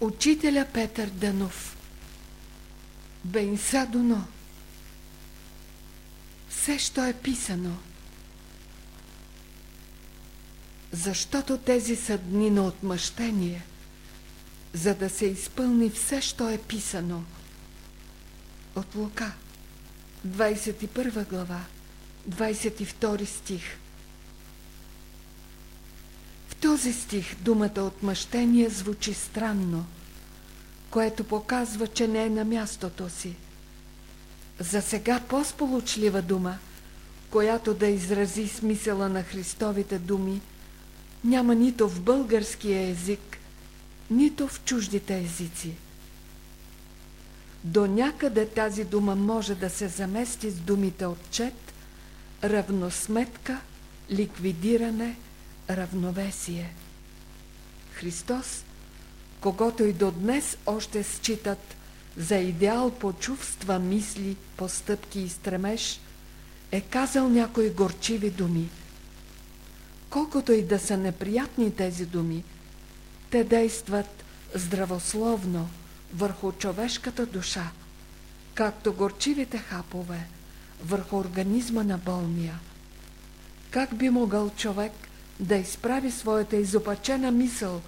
Учителя Петър Данов Бенса Дуно Все, що е писано Защото тези са дни на отмъщение, за да се изпълни все, що е писано. От Лука, 21 глава, 22 стих. Този стих думата отмъщение звучи странно, което показва, че не е на мястото си. За сега по-сполучлива дума, която да изрази смисъла на Христовите думи, няма нито в българския език, нито в чуждите езици. До някъде тази дума може да се замести с думите отчет, равносметка, ликвидиране, равновесие. Христос, когато и до днес още считат за идеал по чувства, мисли, постъпки и стремеж, е казал някои горчиви думи. Колкото и да са неприятни тези думи, те действат здравословно върху човешката душа, както горчивите хапове върху организма на болния. Как би могъл човек да изправи своята изопачена мисъл,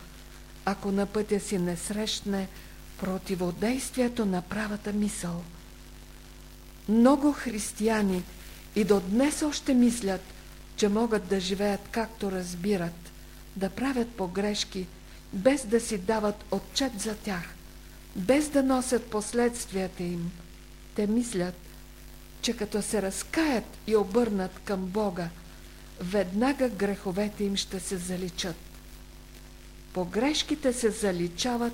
ако на пътя си не срещне противодействието на правата мисъл? Много християни и до днес още мислят, че могат да живеят както разбират, да правят погрешки, без да си дават отчет за тях, без да носят последствията им. Те мислят, че като се разкаят и обърнат към Бога, веднага греховете им ще се заличат. Погрешките се заличават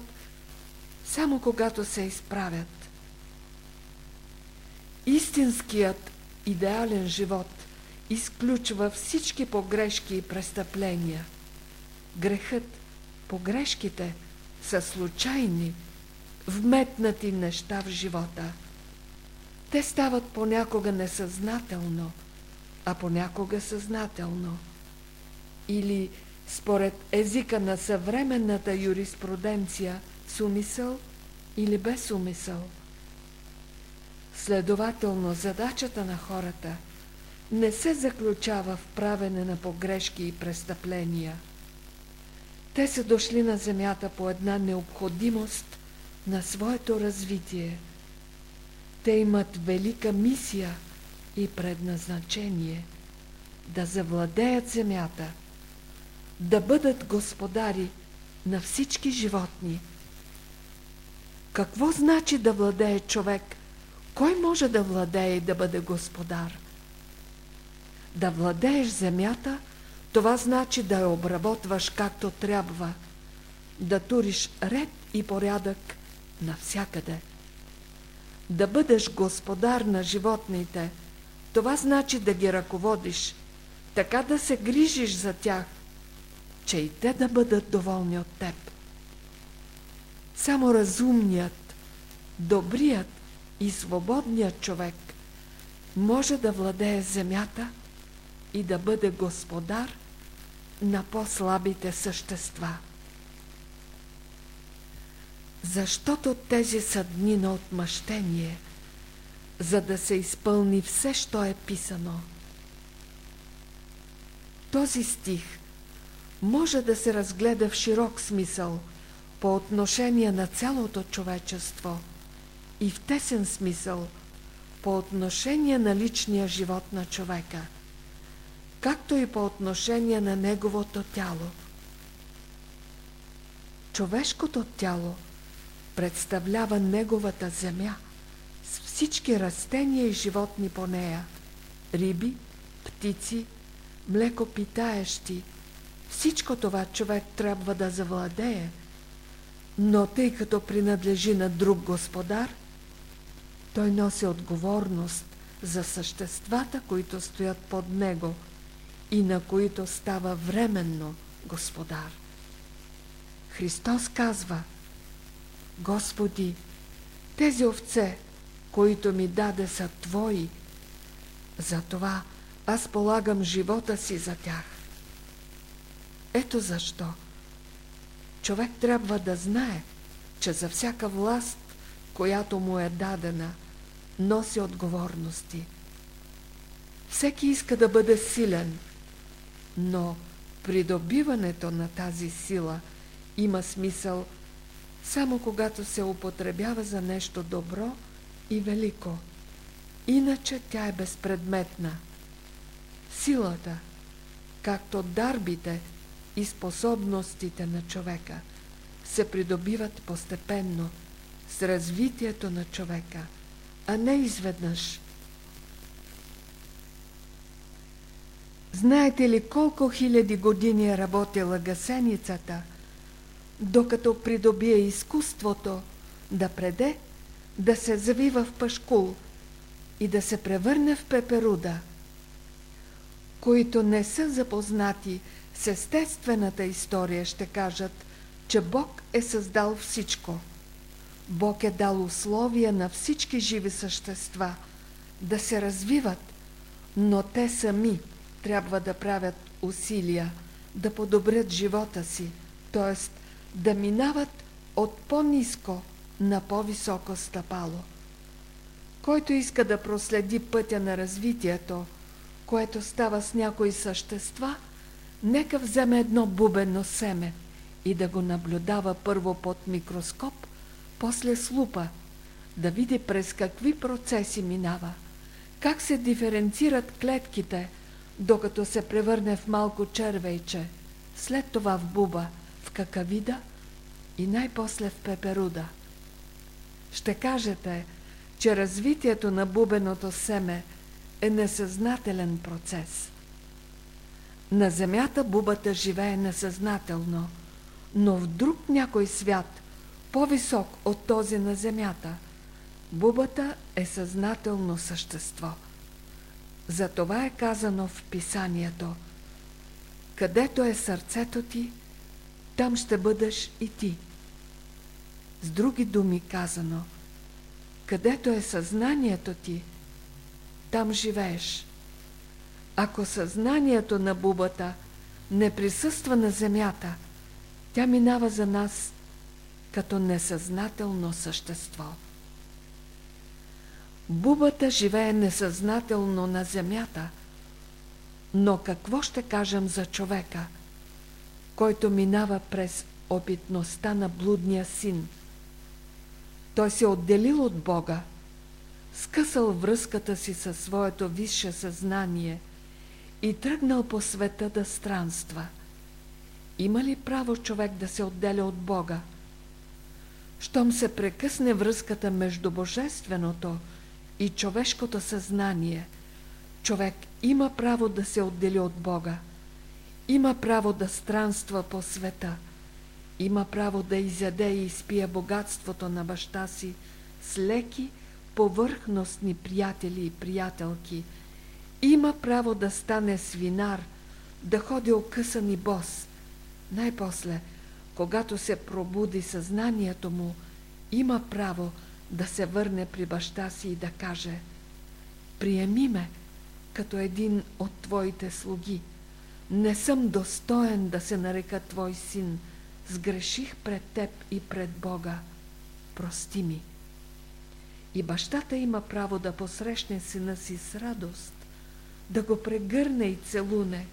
само когато се изправят. Истинският идеален живот изключва всички погрешки и престъпления. Грехът, погрешките са случайни, вметнати неща в живота. Те стават понякога несъзнателно, а понякога съзнателно. Или според езика на съвременната юриспруденция с умисъл или без умисъл. Следователно, задачата на хората – не се заключава в правене на погрешки и престъпления. Те са дошли на земята по една необходимост на своето развитие. Те имат велика мисия и предназначение да завладеят земята, да бъдат господари на всички животни. Какво значи да владее човек? Кой може да владее и да бъде господар? Да владееш земята, това значи да я обработваш както трябва, да туриш ред и порядък навсякъде. Да бъдеш господар на животните, това значи да ги ръководиш, така да се грижиш за тях, че и те да бъдат доволни от теб. Само разумният, добрият и свободният човек може да владее земята – и да бъде господар на по-слабите същества. Защото тези са дни на отмъщение, за да се изпълни все, що е писано. Този стих може да се разгледа в широк смисъл по отношение на цялото човечество и в тесен смисъл по отношение на личния живот на човека – както и по отношение на неговото тяло. Човешкото тяло представлява неговата земя с всички растения и животни по нея, риби, птици, млекопитаещи. Всичко това човек трябва да завладее, но тъй като принадлежи на друг господар, той носи отговорност за съществата, които стоят под него – и на които става временно Господар. Христос казва, Господи, тези овце, които ми даде са Твои, затова аз полагам живота си за тях. Ето защо човек трябва да знае, че за всяка власт, която му е дадена, носи отговорности. Всеки иска да бъде силен, но придобиването на тази сила има смисъл само когато се употребява за нещо добро и велико. Иначе тя е безпредметна. Силата, както дарбите и способностите на човека, се придобиват постепенно с развитието на човека, а не изведнъж. Знаете ли колко хиляди години е работила гасеницата, докато придобие изкуството да преде, да се завива в пашкул и да се превърне в пеперуда, които не са запознати с естествената история, ще кажат, че Бог е създал всичко. Бог е дал условия на всички живи същества да се развиват, но те сами трябва да правят усилия да подобрят живота си, т.е. да минават от по-низко на по-високо стъпало. Който иска да проследи пътя на развитието, което става с някои същества, нека вземе едно бубено семе и да го наблюдава първо под микроскоп, после с лупа, да види през какви процеси минава, как се диференцират клетките, докато се превърне в малко червейче, след това в буба, в какавида и най-после в пеперуда. Ще кажете, че развитието на бубеното семе е несъзнателен процес. На земята бубата живее несъзнателно, но в друг някой свят, по-висок от този на земята, бубата е съзнателно същество. Затова е казано в писанието Където е сърцето ти, там ще бъдеш и ти. С други думи казано – където е съзнанието ти, там живееш. Ако съзнанието на бубата не присъства на земята, тя минава за нас като несъзнателно същество. Бубата живее несъзнателно на земята, но какво ще кажем за човека, който минава през опитността на блудния син – той се отделил от Бога, скъсал връзката си със своето висше съзнание и тръгнал по света да странства. Има ли право човек да се отделя от Бога? Щом се прекъсне връзката между Божественото и човешкото съзнание, човек има право да се отдели от Бога. Има право да странства по света – има право да изяде и изпие богатството на баща си с леки, повърхностни приятели и приятелки. Има право да стане свинар, да ходи окъсан и бос. Най-после, когато се пробуди съзнанието му, има право да се върне при баща си и да каже «Приеми ме като един от твоите слуги. Не съм достоен да се нарека твой син, сгреших пред теб и пред Бога, прости ми. И бащата има право да посрещне сина си с радост, да го прегърне и целуне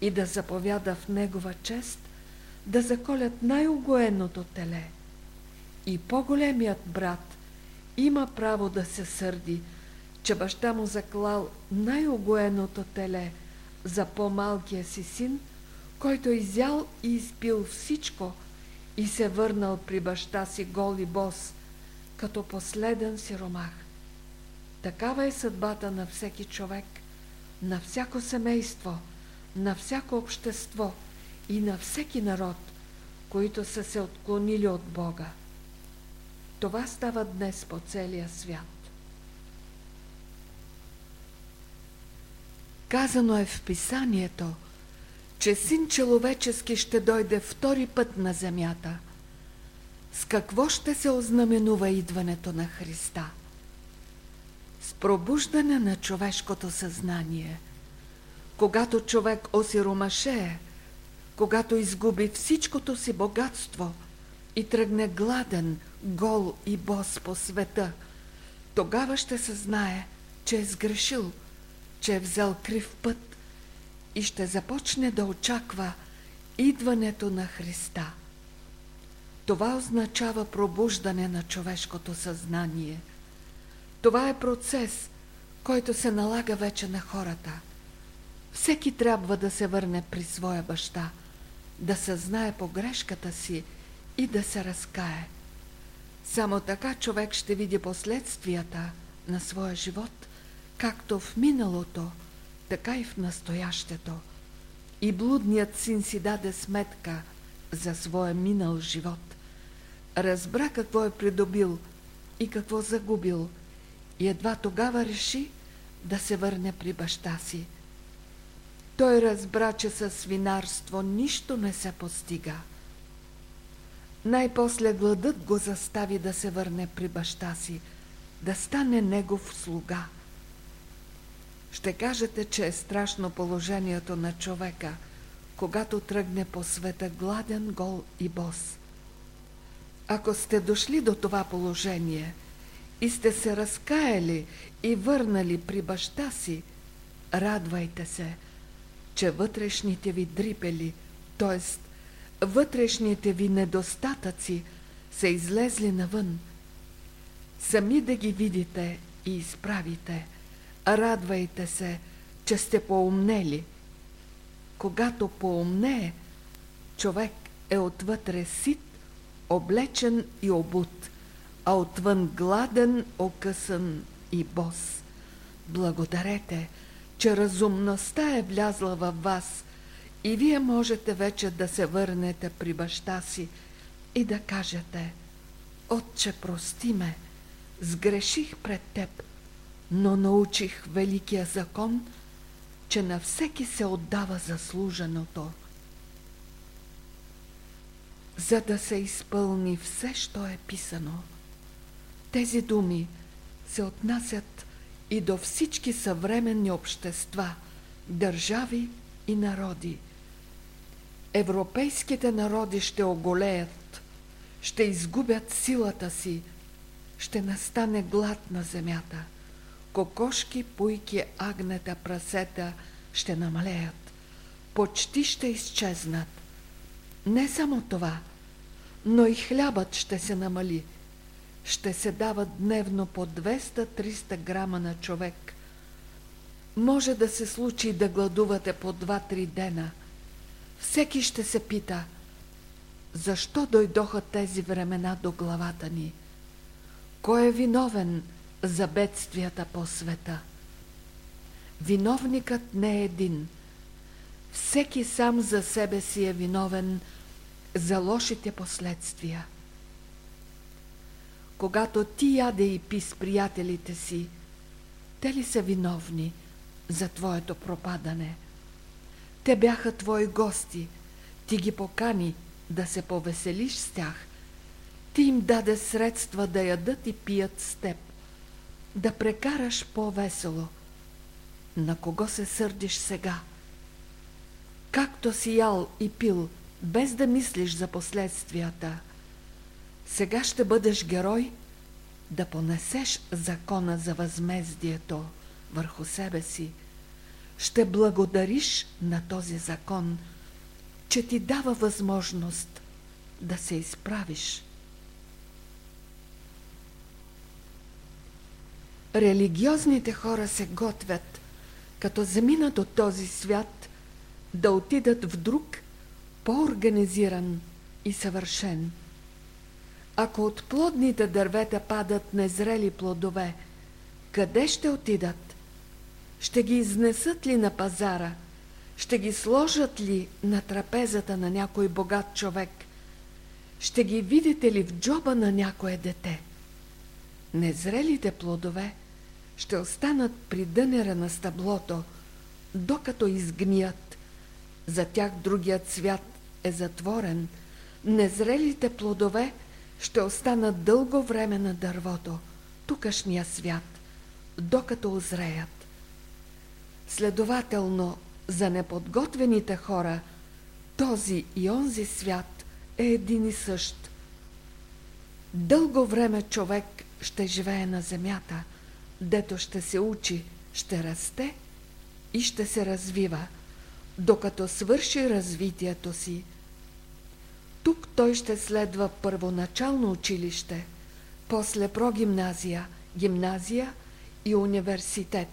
и да заповяда в негова чест да заколят най-огоеното теле. И по-големият брат има право да се сърди, че баща му заклал най-огоеното теле за по-малкия си син – който е изял и изпил всичко и се върнал при баща си гол и бос, като последен сиромах. Такава е съдбата на всеки човек, на всяко семейство, на всяко общество и на всеки народ, които са се отклонили от Бога. Това става днес по целия свят. Казано е в писанието – че син човечески ще дойде втори път на земята. С какво ще се ознаменува идването на Христа? С пробуждане на човешкото съзнание. Когато човек осиромашее, когато изгуби всичкото си богатство, и тръгне гладен, гол и бос по света, тогава ще се знае, че е сгрешил, че е взел крив път и ще започне да очаква идването на Христа. Това означава пробуждане на човешкото съзнание. Това е процес, който се налага вече на хората. Всеки трябва да се върне при своя баща, да съзнае погрешката си и да се разкае. Само така човек ще види последствията на своя живот, както в миналото, така и в настоящето. И блудният син си даде сметка за своя минал живот. Разбра какво е придобил и какво загубил и едва тогава реши да се върне при баща си. Той разбра, че със свинарство нищо не се постига. Най-после гладът го застави да се върне при баща си, да стане негов слуга. Ще кажете, че е страшно положението на човека, когато тръгне по света гладен, гол и бос. Ако сте дошли до това положение и сте се разкаяли и върнали при баща си, радвайте се, че вътрешните ви дрипели, т.е. вътрешните ви недостатъци са излезли навън. Сами да ги видите и изправите. Радвайте се, че сте поумнели. Когато поумнее, човек е отвътре сит, облечен и обут, а отвън гладен, окъсан и бос. Благодарете, че разумността е влязла във вас и вие можете вече да се върнете при баща си и да кажете Отче, прости ме, сгреших пред теб, но научих великия закон, че на всеки се отдава заслуженото. За да се изпълни все, що е писано. Тези думи се отнасят и до всички съвременни общества, държави и народи. Европейските народи ще оголеят, ще изгубят силата си, ще настане глад на земята. Кокошки, пуйки, агнета, прасета ще намалеят. Почти ще изчезнат. Не само това, но и хлябът ще се намали – ще се дават дневно по 200-300 грама на човек. Може да се случи да гладувате по 2-3 дена. Всеки ще се пита, защо дойдоха тези времена до главата ни? Кой е виновен за бедствията по света? Виновникът не е един. Всеки сам за себе си е виновен за лошите последствия – когато ти яде и пи с приятелите си, те ли са виновни за твоето пропадане? Те бяха твои гости, ти ги покани да се повеселиш с тях. Ти им даде средства да ядат и пият с теб, да прекараш по-весело. На кого се сърдиш сега? Както си ял и пил, без да мислиш за последствията – сега ще бъдеш герой да понесеш закона за възмездието върху себе си. Ще благодариш на този закон, че ти дава възможност да се изправиш. Религиозните хора се готвят, като заминат от този свят, да отидат в друг, по-организиран и съвършен – ако от плодните дървета падат незрели плодове, къде ще отидат? Ще ги изнесат ли на пазара? Ще ги сложат ли на трапезата на някой богат човек? Ще ги видите ли в джоба на някое дете? Незрелите плодове ще останат при дънера на стъблото, докато изгният. За тях другият свят е затворен. Незрелите плодове – ще останат дълго време на дървото, тукашния свят, докато озреят. Следователно, за неподготвените хора този и онзи свят е един и същ. Дълго време човек ще живее на земята, дето ще се учи, ще расте и ще се развива, докато свърши развитието си. Тук той ще следва първоначално училище, после прогимназия, гимназия и университет.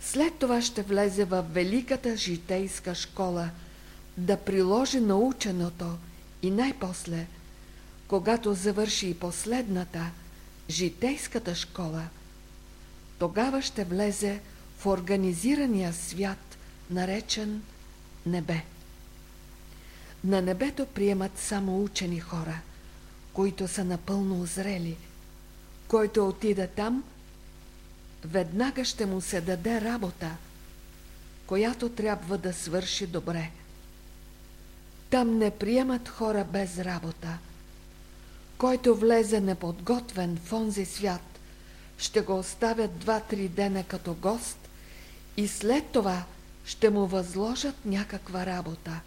След това ще влезе в великата житейска школа да приложи наученото и най-после, когато завърши и последната, житейската школа, тогава ще влезе в организирания свят, наречен небе. На небето приемат само учени хора, които са напълно озрели. Който отида там, веднага ще му се даде работа, която трябва да свърши добре. Там не приемат хора без работа. Който влезе неподготвен в онзи свят, ще го оставят два-три дена като гост и след това ще му възложат някаква работа.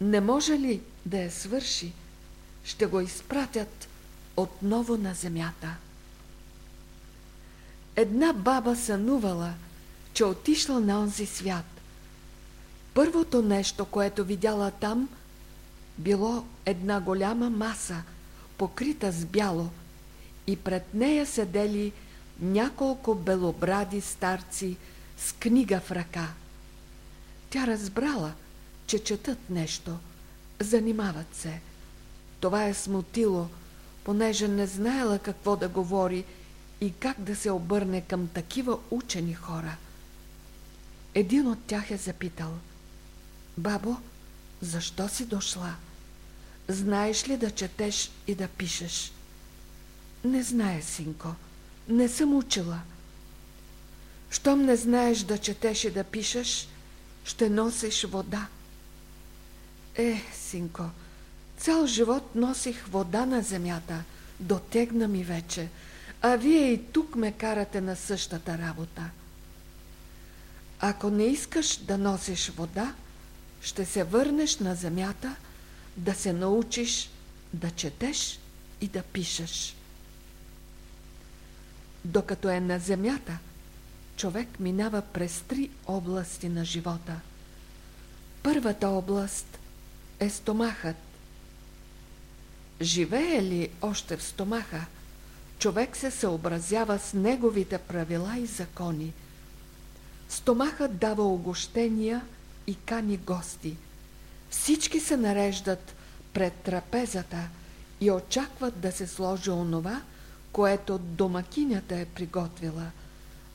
Не може ли да я свърши, ще го изпратят отново на земята. Една баба сънувала, че отишла на онзи свят. Първото нещо, което видяла там, било една голяма маса, покрита с бяло, и пред нея седели няколко белобради старци с книга в ръка. Тя разбрала, че четат нещо, занимават се. Това е смутило, понеже не знаела какво да говори и как да се обърне към такива учени хора. Един от тях е запитал Бабо, защо си дошла? Знаеш ли да четеш и да пишеш? Не знае, синко. Не съм учила. Щом не знаеш да четеш и да пишеш, ще носиш вода. Е, синко, цял живот носих вода на земята, дотегна ми вече, а вие и тук ме карате на същата работа. Ако не искаш да носиш вода, ще се върнеш на земята да се научиш да четеш и да пишеш. Докато е на земята, човек минава през три области на живота. Първата област е стомахът. Живее ли още в стомаха, човек се съобразява с неговите правила и закони. Стомахът дава огощения и кани гости. Всички се нареждат пред трапезата и очакват да се сложи онова, което домакинята е приготвила.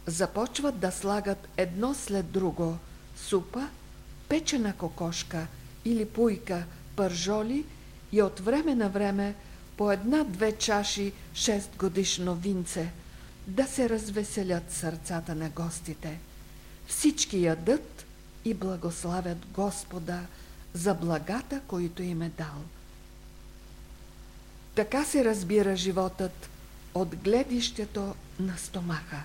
Започват да слагат едно след друго супа, печена кокошка или пуйка, пържоли и от време на време по една-две чаши 6 годишно винце, да се развеселят сърцата на гостите. Всички ядат и благославят Господа за благата, които им е дал. Така се разбира животът от гледището на стомаха.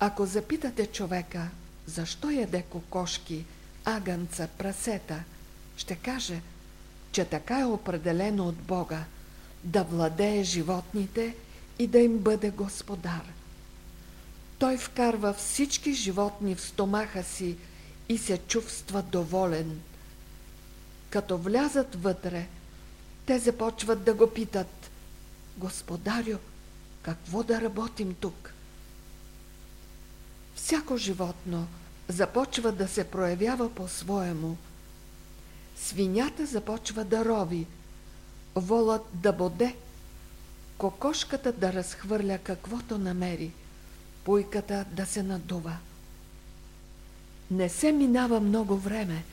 Ако запитате човека, защо яде кокошки, агънца, прасета, ще каже, че така е определено от Бога, да владее животните и да им бъде господар. Той вкарва всички животни в стомаха си и се чувства доволен. Като влязат вътре, те започват да го питат Господарю, какво да работим тук? Всяко животно започва да се проявява по-своему. Свинята започва да рови, волът да боде, кокошката да разхвърля каквото намери, пуйката да се надува. Не се минава много време,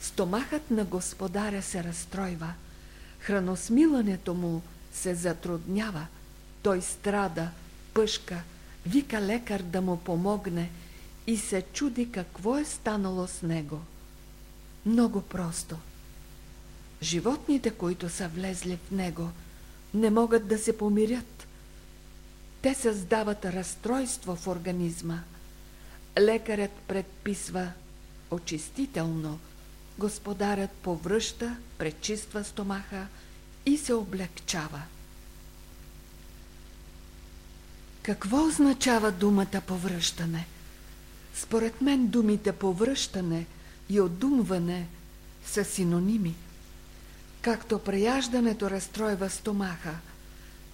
стомахът на господаря се разстройва, храносмилането му се затруднява, той страда, пъшка, вика лекар да му помогне и се чуди какво е станало с него. Много просто. Животните, които са влезли в него, не могат да се помирят. Те създават разстройство в организма. Лекарят предписва очистително, господарят повръща, пречиства стомаха и се облегчава. Какво означава думата повръщане? Според мен думите повръщане и отдумване са синоними. Както преяждането разстройва стомаха,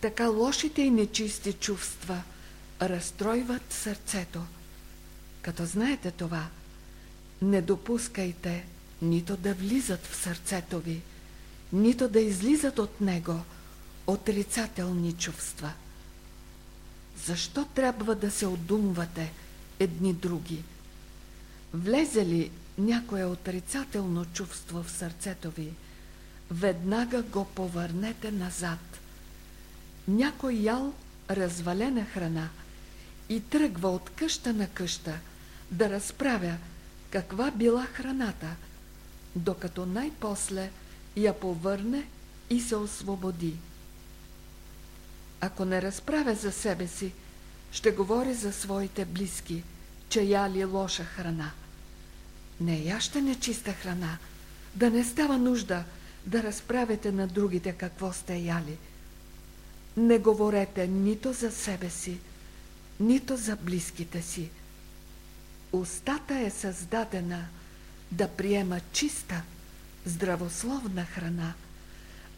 така лошите и нечисти чувства разстройват сърцето. Като знаете това, не допускайте нито да влизат в сърцето ви, нито да излизат от него отрицателни чувства. Защо трябва да се отдумвате едни други? Влезе ли някое отрицателно чувство в сърцето ви, веднага го повърнете назад. Някой ял развалена храна и тръгва от къща на къща да разправя каква била храната, докато най-после я повърне и се освободи. Ако не разправя за себе си, ще говори за своите близки, че яли лоша храна. Не яще нечиста храна, да не става нужда да разправяте на другите какво сте яли. Не говорете нито за себе си, нито за близките си. Устата е създадена да приема чиста, здравословна храна,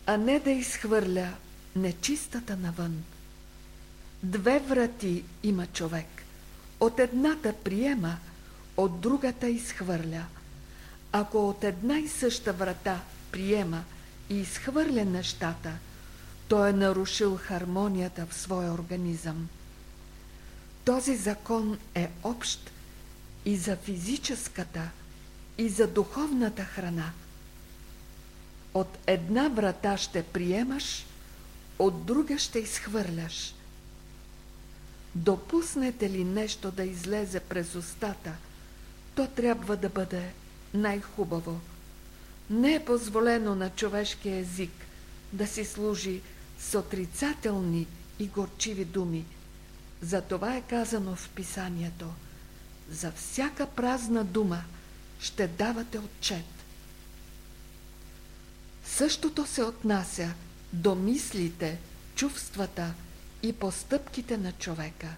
а не да изхвърля нечистата навън. Две врати има човек. От едната приема, от другата изхвърля. Ако от една и съща врата приема и изхвърля нещата, той е нарушил хармонията в своя организъм. Този закон е общ и за физическата, и за духовната храна. От една врата ще приемаш, от друга ще изхвърляш. Допуснете ли нещо да излезе през устата, то трябва да бъде най-хубаво. Не е позволено на човешкия език да си служи с отрицателни и горчиви думи. За това е казано в писанието. За всяка празна дума ще давате отчет. Същото се отнася до мислите, чувствата и постъпките на човека.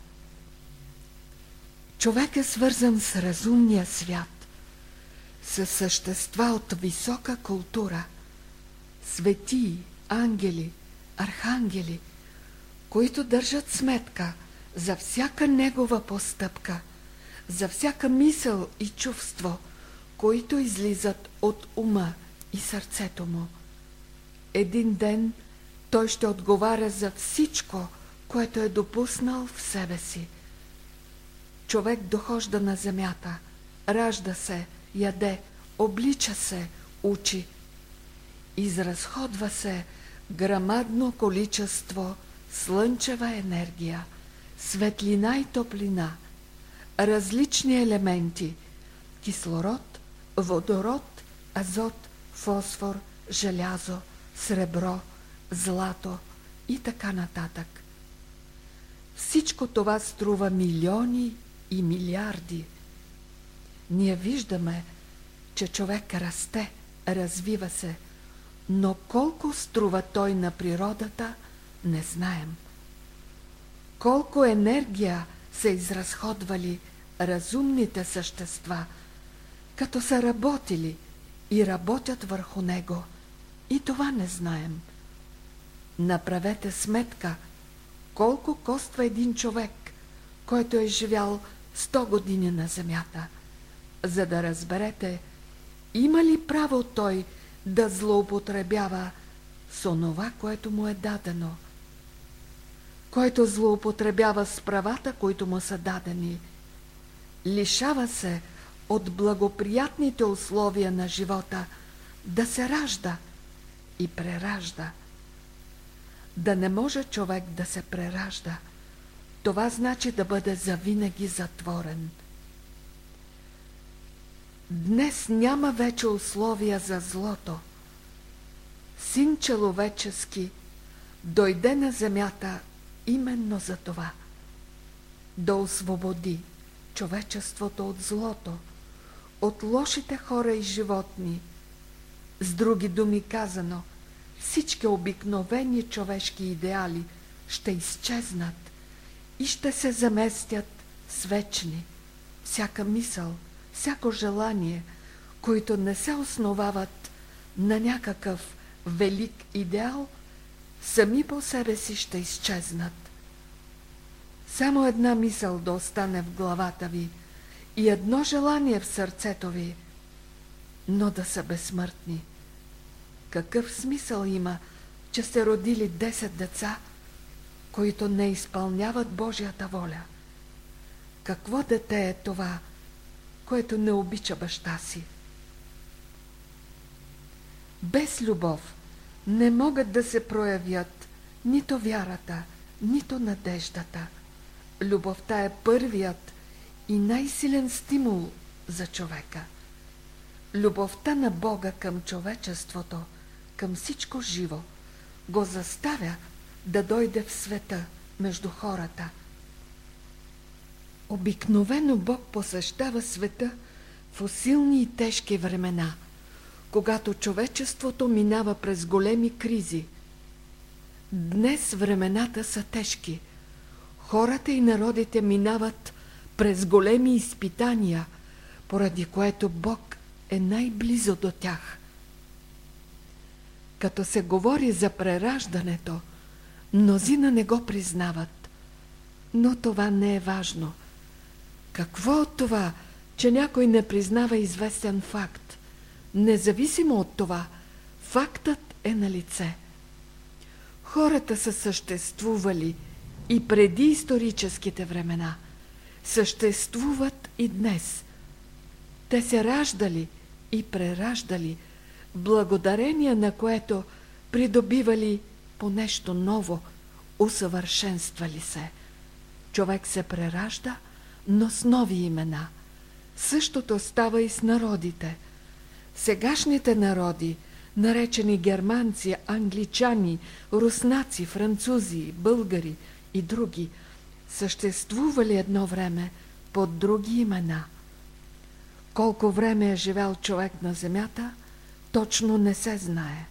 Човек е свързан с разумния свят, с същества от висока култура, светии, ангели, архангели, които държат сметка за всяка негова постъпка, за всяка мисъл и чувство, които излизат от ума и сърцето му. Един ден той ще отговаря за всичко, което е допуснал в себе си. Човек дохожда на земята, ражда се, яде, облича се, учи. Изразходва се грамадно количество слънчева енергия, светлина и топлина, различни елементи – кислород, водород, азот, фосфор, желязо, сребро, злато и така нататък. Всичко това струва милиони и милиарди. Ние виждаме, че човек расте, развива се, но колко струва той на природата, не знаем. Колко енергия са изразходвали разумните същества, като са работили и работят върху него. И това не знаем. Направете сметка – колко коства един човек, който е живял 100 години на земята, за да разберете, има ли право той да злоупотребява с онова, което му е дадено. Който злоупотребява с правата, които му са дадени, лишава се от благоприятните условия на живота да се ражда и преражда – да не може човек да се преражда. Това значи да бъде завинаги затворен. Днес няма вече условия за злото. Син човечески дойде на земята именно за това. Да освободи човечеството от злото, от лошите хора и животни. С други думи казано, всички обикновени човешки идеали ще изчезнат и ще се заместят с вечни. Всяка мисъл, всяко желание, които не се основават на някакъв велик идеал, сами по себе си ще изчезнат. Само една мисъл да остане в главата ви и едно желание в сърцето ви, но да са безсмъртни. Какъв смисъл има, че сте родили 10 деца, които не изпълняват Божията воля? Какво дете е това, което не обича баща си? Без любов не могат да се проявят нито вярата, нито надеждата. Любовта е първият и най-силен стимул за човека. Любовта на Бога към човечеството, към всичко живо, го заставя да дойде в света между хората. Обикновено Бог посещава света в усилни и тежки времена – когато човечеството минава през големи кризи. Днес времената са тежки. Хората и народите минават през големи изпитания, поради което Бог е най-близо до тях. Като се говори за прераждането, мнозина не го признават. Но това не е важно. Какво от това, че някой не признава известен факт? Независимо от това, фактът е на лице. Хората са съществували и преди историческите времена. Съществуват и днес. Те се раждали и прераждали, благодарение на което придобивали по нещо ново, усъвършенствали се. Човек се преражда, но с нови имена. Същото става и с народите – Сегашните народи, наречени германци, англичани, руснаци, французи, българи и други, съществували едно време под други имена. Колко време е живял човек на земята, точно не се знае.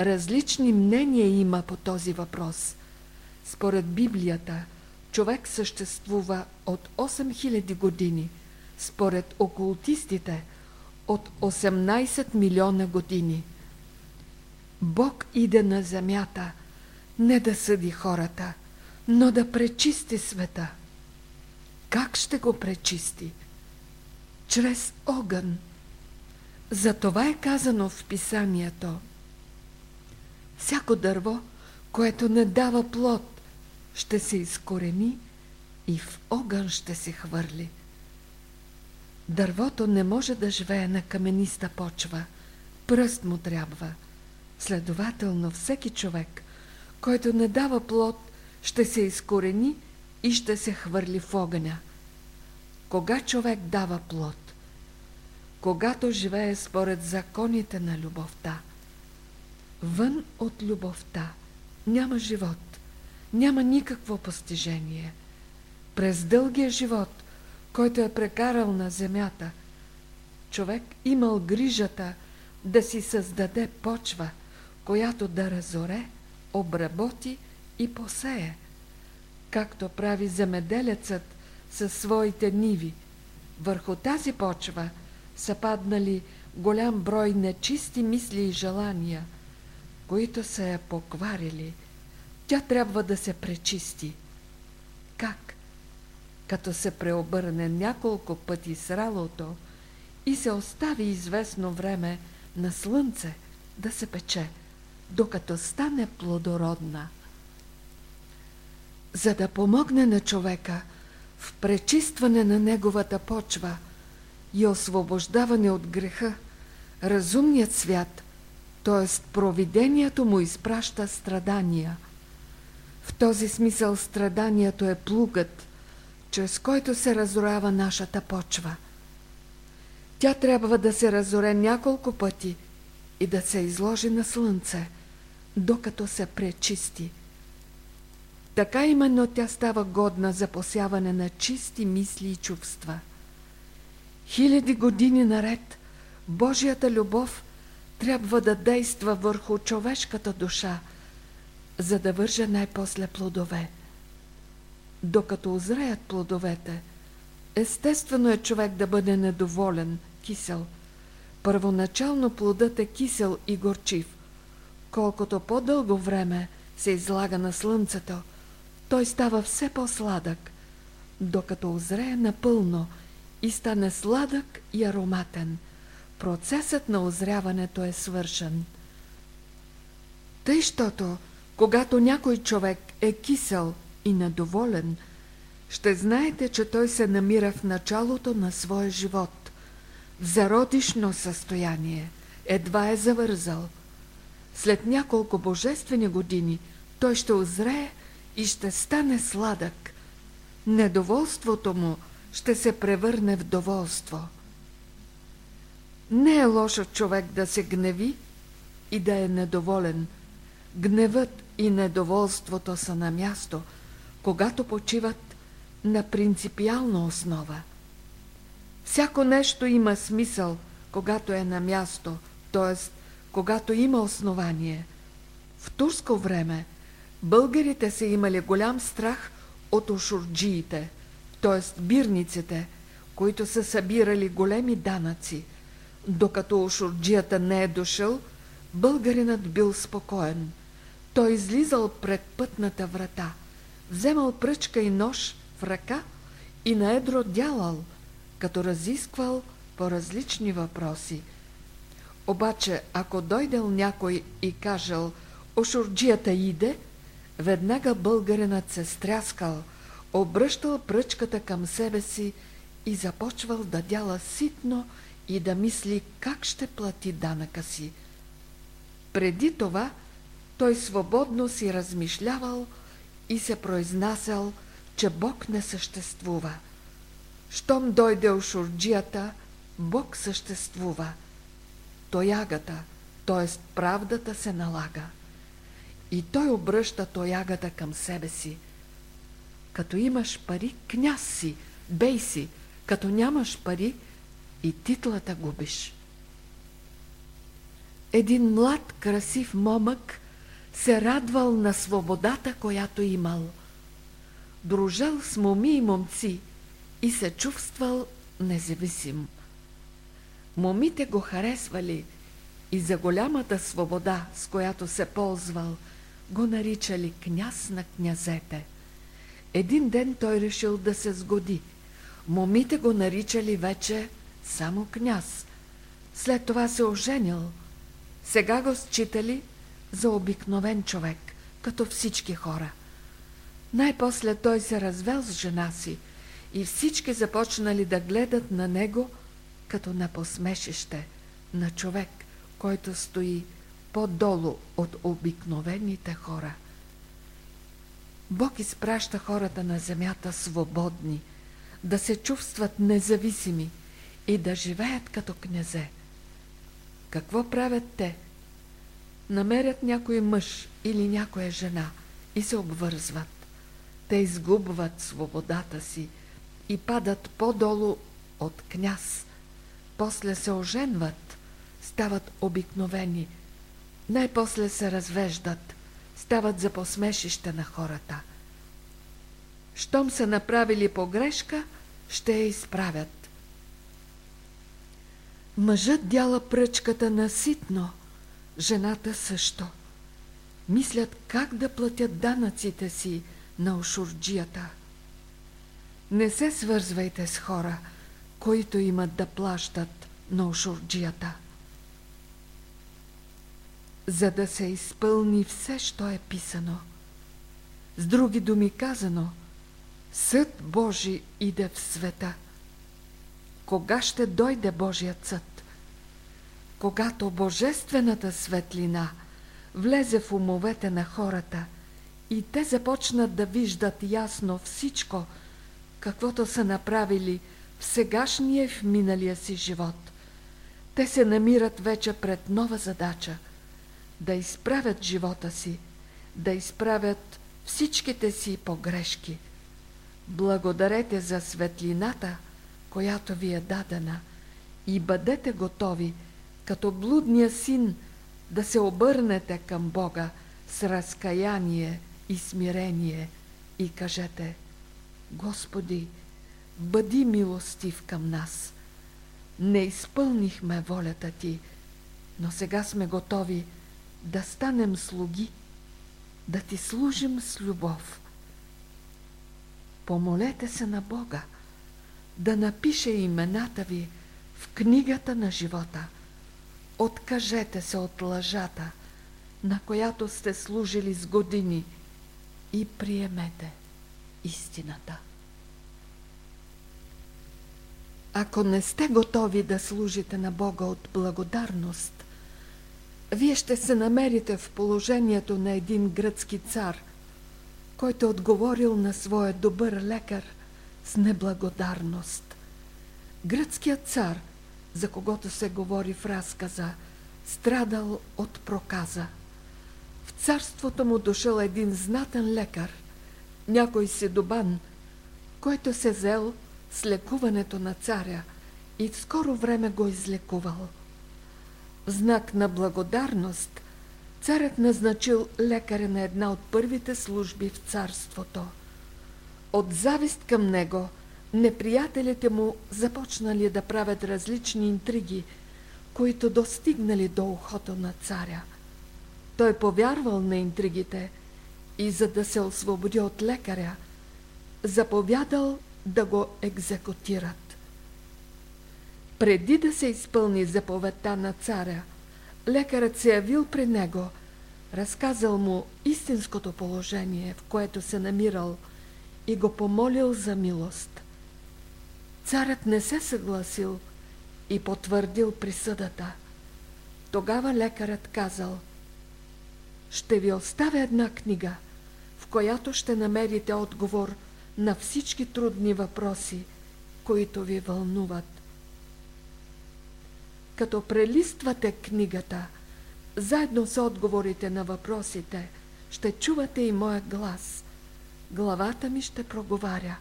Различни мнения има по този въпрос. Според Библията, човек съществува от 8000 години. Според окултистите – от 18 милиона години. Бог иде на земята не да съди хората, но да пречисти света. Как ще го пречисти? Чрез огън. За това е казано в писанието. Всяко дърво, което не дава плод, ще се изкорени и в огън ще се хвърли. Дървото не може да живее на камениста почва. Пръст му трябва. Следователно, всеки човек, който не дава плод, ще се изкорени и ще се хвърли в огъня. Кога човек дава плод? Когато живее според законите на любовта. Вън от любовта няма живот, няма никакво постижение. През дългия живот който е прекарал на земята, човек имал грижата да си създаде почва, която да разоре, обработи и посее, както прави земеделецът със своите ниви. Върху тази почва са паднали голям брой нечисти мисли и желания, които са я покварили. Тя трябва да се пречисти. Как? като се преобърне няколко пъти с ралото и се остави известно време на слънце да се пече, докато стане плодородна. За да помогне на човека в пречистване на неговата почва и освобождаване от греха, разумният свят, т.е. провидението му изпраща страдания. В този смисъл страданието е плугът – чрез който се разорява нашата почва. Тя трябва да се разоре няколко пъти и да се изложи на слънце, докато се пречисти. Така именно тя става годна за посяване на чисти мисли и чувства. Хиляди години наред Божията любов трябва да действа върху човешката душа, за да върже най-после плодове. Докато озреят плодовете, естествено е човек да бъде недоволен, кисел. Първоначално плодът е кисел и горчив. Колкото по-дълго време се излага на слънцето, той става все по-сладък, докато озрее напълно и стане сладък и ароматен. Процесът на озряването е свършен. Тъй, щото, когато някой човек е кисел и недоволен, ще знаете, че той се намира в началото на своя живот, в зародишно състояние, едва е завързал. След няколко божествени години той ще озрее и ще стане сладък. Недоволството му ще се превърне в доволство. Не е лошо човек да се гневи и да е недоволен. Гневът и недоволството са на място, когато почиват на принципиална основа. Всяко нещо има смисъл, когато е на място, т.е. когато има основание. В турско време българите са имали голям страх от ушурджиите, т.е. бирниците, които са събирали големи данъци. Докато ушурджията не е дошъл, българинът бил спокоен. Той излизал пред пътната врата, вземал пръчка и нож в ръка и наедро дялал, като разисквал по различни въпроси. Обаче, ако дойдел някой и кажал «Ошурджията иде», веднага българинът се стряскал, обръщал пръчката към себе си и започвал да дяла ситно и да мисли как ще плати данъка си. Преди това той свободно си размишлявал и се произнасял, че Бог не съществува. Щом дойде ошурджията, Бог съществува. Тоягата, т.е. правдата се налага. И той обръща тоягата към себе си. Като имаш пари, княз си, бей си. Като нямаш пари, и титлата губиш. Един млад, красив момък се радвал на свободата, която имал. Дружал с моми и момци и се чувствал независим. Момите го харесвали и за голямата свобода, с която се ползвал, го наричали княз на князете. Един ден той решил да се сгоди. Момите го наричали вече само княз. След това се оженил. Сега го считали за обикновен човек, като всички хора. Най-после той се развел с жена си и всички започнали да гледат на него като на посмешище, на човек, който стои по-долу от обикновените хора. Бог изпраща хората на земята свободни, да се чувстват независими – и да живеят като князе. Какво правят те? Намерят някой мъж или някоя жена и се обвързват. Те изгубват свободата си и падат по-долу от княз. После се оженват, стават обикновени. Най-после се развеждат, стават за посмешище на хората. Щом са направили погрешка, ще я изправят. Мъжът дяла пръчката наситно, жената също. Мислят как да платят данъците си на ошурджията. Не се свързвайте с хора, които имат да плащат на ошурджията. За да се изпълни все, що е писано. С други думи казано, съд Божи иде в света – кога ще дойде Божият съд? Когато Божествената светлина влезе в умовете на хората и те започнат да виждат ясно всичко, каквото са направили в сегашния и в миналия си живот. Те се намират вече пред нова задача – да изправят живота си, да изправят всичките си погрешки. Благодарете за светлината – която ви е дадена и бъдете готови като блудния син, да се обърнете към Бога с разкаяние и смирение и кажете Господи, бъди милостив към нас. Не изпълнихме волята Ти, но сега сме готови да станем слуги, да Ти служим с любов. Помолете се на Бога да напише имената ви в книгата на живота. Откажете се от лъжата, на която сте служили с години и приемете истината. Ако не сте готови да служите на Бога от благодарност, вие ще се намерите в положението на един гръцки цар, който е отговорил на своя добър лекар с неблагодарност. Гръцкият цар, за когото се говори в разказа, страдал от проказа. В царството му дошъл един знатен лекар, някой седобан, който се взел с лекуването на царя и в скоро време го излекувал. Знак на благодарност царят назначил лекаря на една от първите служби в царството. От завист към него неприятелите му започнали да правят различни интриги, които достигнали до ухото на царя. Той повярвал на интригите и за да се освободи от лекаря, заповядал да го екзекутират. Преди да се изпълни заповедта на царя, лекарът се явил при него, разказал му истинското положение, в което се намирал и го помолил за милост. Царят не се съгласил и потвърдил присъдата. Тогава лекарът казал Ще ви оставя една книга, в която ще намерите отговор – на всички трудни въпроси, които ви вълнуват. Като прелиствате книгата, заедно с отговорите на въпросите, ще чувате и моя глас. Главата ми ще проговаря.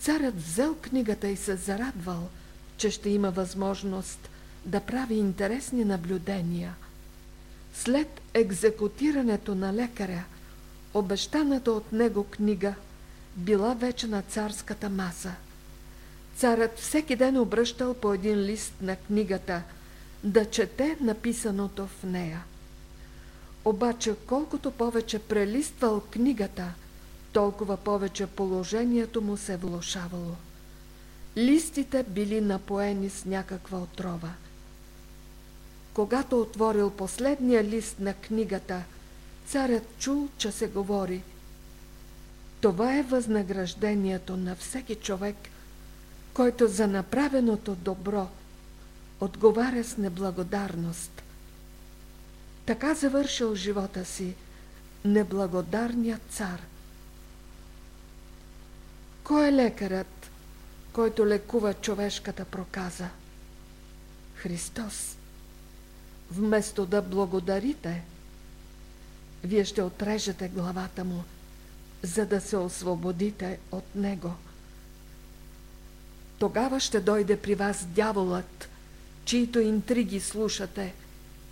Царят взел книгата и се зарадвал, че ще има възможност да прави интересни наблюдения. След екзекутирането на лекаря, обещаната от него книга била вече на царската маса. Царът всеки ден обръщал по един лист на книгата да чете написаното в нея. Обаче колкото повече прелиствал книгата, толкова повече положението му се влошавало. Листите били напоени с някаква отрова. Когато отворил последния лист на книгата – Царят чул, че се говори. Това е възнаграждението на всеки човек, който за направеното добро отговаря с неблагодарност. Така завършил живота си неблагодарният цар. Кой е лекарът, който лекува човешката проказа? Христос. Вместо да благодарите, вие ще отрежете главата му, за да се освободите от него. Тогава ще дойде при вас дяволът, чието интриги слушате,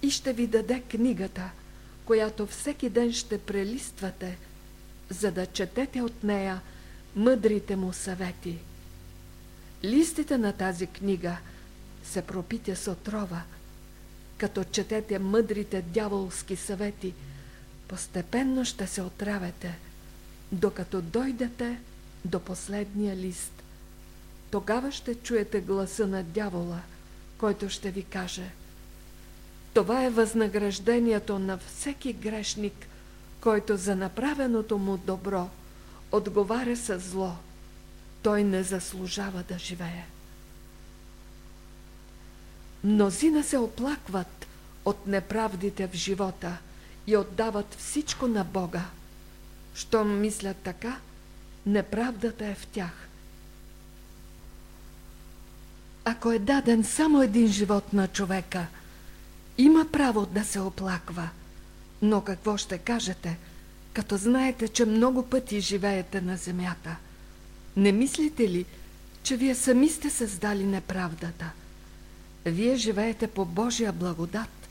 и ще ви даде книгата, която всеки ден ще прелиствате, за да четете от нея мъдрите му съвети. Листите на тази книга се пропите с отрова, като четете мъдрите дяволски съвети – постепенно ще се отравяте, докато дойдете до последния лист. Тогава ще чуете гласа на дявола, който ще ви каже Това е възнаграждението на всеки грешник, който за направеното му добро отговаря с зло. Той не заслужава да живее. Мнозина се оплакват от неправдите в живота – и отдават всичко на Бога. Щом мислят така, неправдата е в тях. Ако е даден само един живот на човека, има право да се оплаква. Но какво ще кажете, като знаете, че много пъти живеете на земята? Не мислите ли, че вие сами сте създали неправдата? Вие живеете по Божия благодат.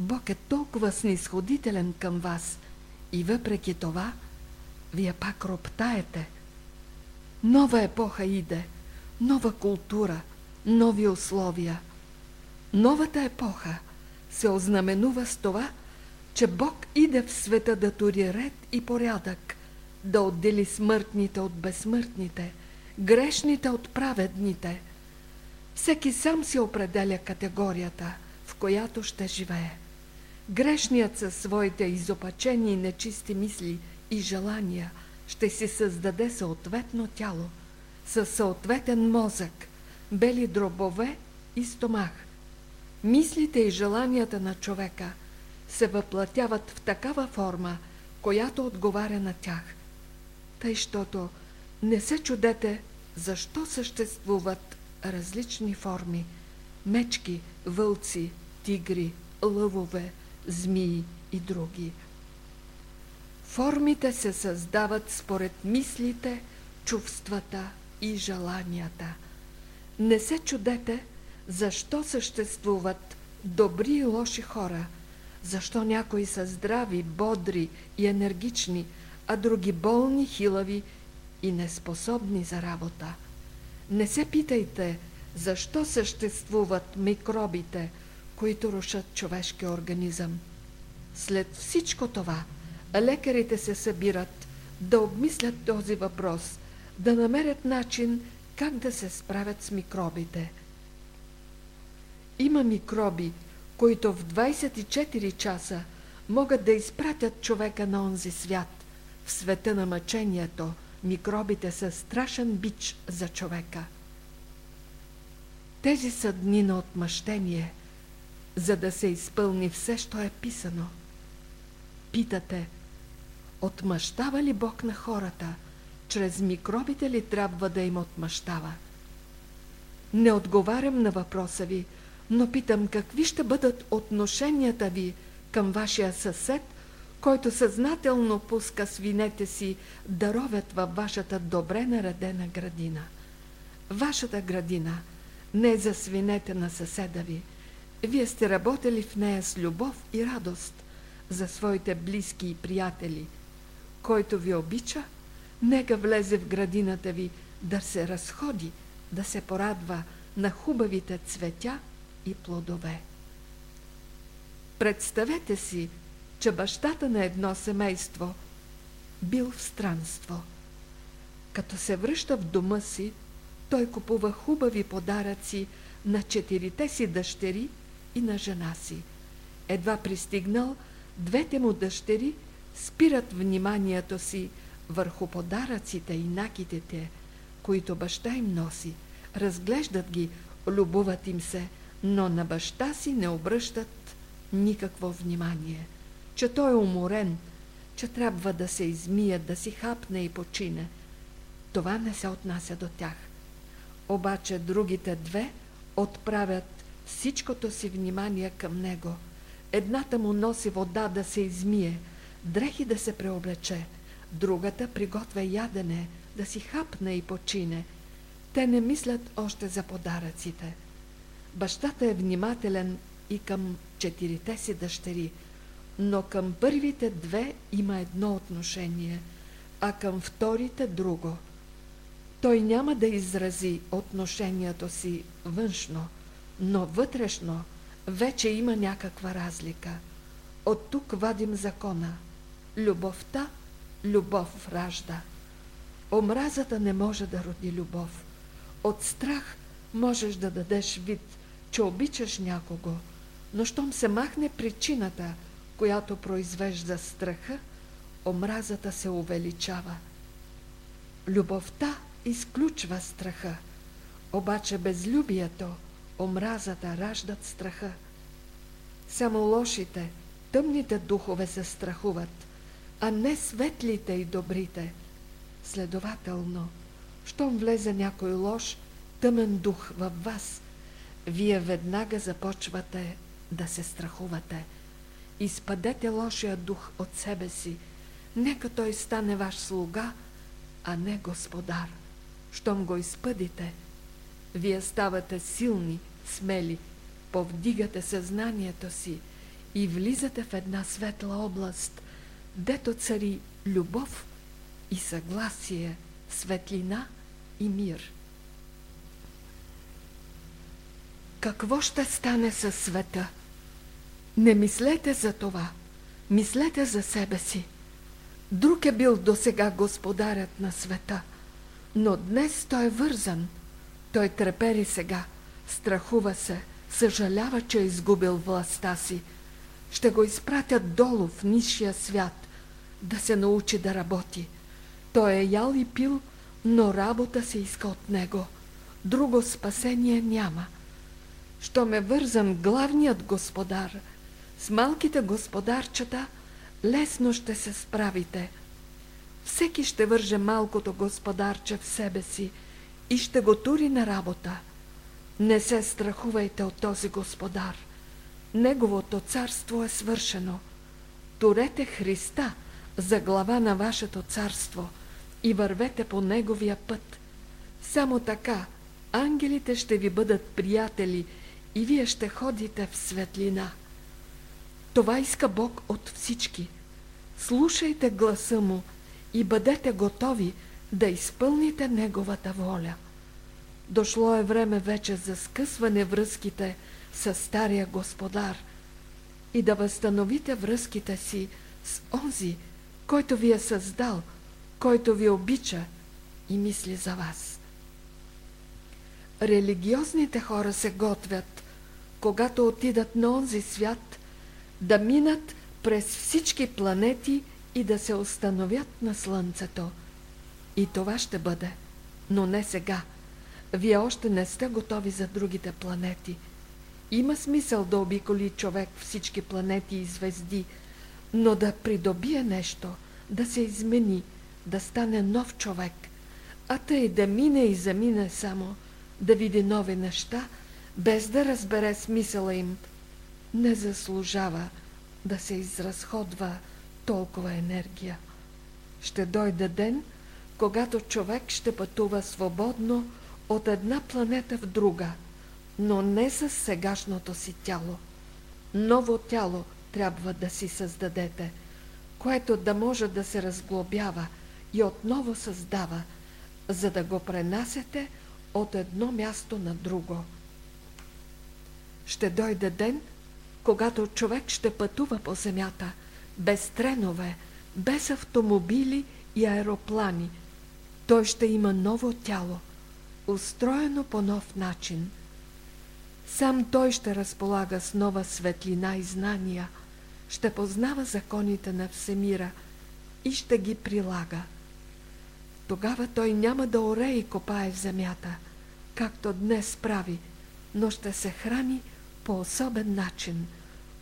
Бог е толкова снисходителен към вас и въпреки това, вие пак роптаете. Нова епоха иде, нова култура, нови условия. Новата епоха се ознаменува с това, че Бог иде в света да тури ред и порядък, да отдели смъртните от безсмъртните, грешните от праведните. Всеки сам си определя категорията, в която ще живее. Грешният със своите изопачени и нечисти мисли и желания ще си създаде съответно тяло, със съответен мозък, бели дробове и стомах. Мислите и желанията на човека се въплатяват в такава форма, която отговаря на тях. Тъй, щото не се чудете, защо съществуват различни форми – мечки, вълци, тигри, лъвове, змии и други. Формите се създават според мислите, чувствата и желанията. Не се чудете, защо съществуват добри и лоши хора, защо някои са здрави, бодри и енергични, а други болни, хилави и неспособни за работа. Не се питайте, защо съществуват микробите, които рушат човешкия организъм. След всичко това, лекарите се събират да обмислят този въпрос, да намерят начин как да се справят с микробите. Има микроби, които в 24 часа могат да изпратят човека на онзи свят. В света на мъчението микробите са страшен бич за човека. Тези са дни на отмъщение, за да се изпълни все, що е писано. Питате, отмъщава ли Бог на хората? Чрез микробите ли трябва да им отмъщава? Не отговарям на въпроса ви, но питам какви ще бъдат отношенията ви към вашия съсед, който съзнателно пуска свинете си да ровят във вашата добре наредена градина. Вашата градина не е за свинете на съседа ви. Вие сте работили в нея с любов и радост за своите близки и приятели. Който ви обича, нека влезе в градината ви да се разходи, да се порадва на хубавите цветя и плодове. Представете си, че бащата на едно семейство бил в странство. Като се връща в дома си, той купува хубави подаръци на четирите си дъщери и на жена си. Едва пристигнал, двете му дъщери спират вниманието си върху подаръците и накидите, които баща им носи. Разглеждат ги, любуват им се, но на баща си не обръщат никакво внимание, че той е уморен, че трябва да се измие, да си хапне и почине. Това не се отнася до тях. Обаче другите две отправят всичкото си внимание към него. Едната му носи вода да се измие, дрехи да се преоблече, другата приготвя ядене, да си хапне и почине. Те не мислят още за подаръците. Бащата е внимателен и към четирите си дъщери, но към първите две има едно отношение, а към вторите друго. Той няма да изрази отношението си външно, но вътрешно вече има някаква разлика. От тук вадим закона. Любовта, любов ражда. Омразата не може да роди любов. От страх можеш да дадеш вид, че обичаш някого, но щом се махне причината, която произвежда страха, омразата се увеличава. Любовта изключва страха, обаче безлюбието, омразата раждат страха. Само лошите, тъмните духове се страхуват, а не светлите и добрите. Следователно, щом влезе някой лош, тъмен дух във вас – вие веднага започвате да се страхувате. Изпадете лошия дух от себе си. Нека той стане ваш слуга, а не господар. Щом го изпъдите, вие ставате силни, смели, повдигате съзнанието си и влизате в една светла област, дето цари любов и съгласие, светлина и мир. Какво ще стане със света? Не мислете за това. Мислете за себе си. Друг е бил досега господарят на света, но днес той е вързан. Той трепери сега, страхува се, съжалява, че е изгубил властта си. Ще го изпратят долу в нишия свят, да се научи да работи. Той е ял и пил, но работа се иска от него. Друго спасение няма. Що ме вързан главният господар, с малките господарчета лесно ще се справите. Всеки ще върже малкото господарче в себе си и ще го тури на работа. Не се страхувайте от този господар. Неговото царство е свършено. Турете Христа за глава на вашето царство и вървете по неговия път. Само така ангелите ще ви бъдат приятели и вие ще ходите в светлина. Това иска Бог от всички. Слушайте гласа Му и бъдете готови да изпълните Неговата воля. Дошло е време вече за скъсване връзките с Стария Господар и да възстановите връзките си с онзи, който ви е създал, който ви обича и мисли за вас. Религиозните хора се готвят, когато отидат на онзи свят, да минат през всички планети и да се установят на Слънцето. И това ще бъде, но не сега. Вие още не сте готови за другите планети. Има смисъл да обиколи човек всички планети и звезди, но да придобие нещо, да се измени, да стане нов човек, а тъй да мине и замине само, да види нови неща, без да разбере смисъла им, не заслужава да се изразходва толкова енергия. Ще дойде ден, когато човек ще пътува свободно от една планета в друга, но не с сегашното си тяло. Ново тяло трябва да си създадете, което да може да се разглобява и отново създава, за да го пренасете от едно място на друго. Ще дойде ден, когато човек ще пътува по земята, без тренове, без автомобили и аероплани. Той ще има ново тяло, устроено по нов начин. Сам той ще разполага с нова светлина и знания, ще познава законите на Всемира и ще ги прилага. Тогава той няма да оре и копае в земята, както днес прави, но ще се храни по особен начин,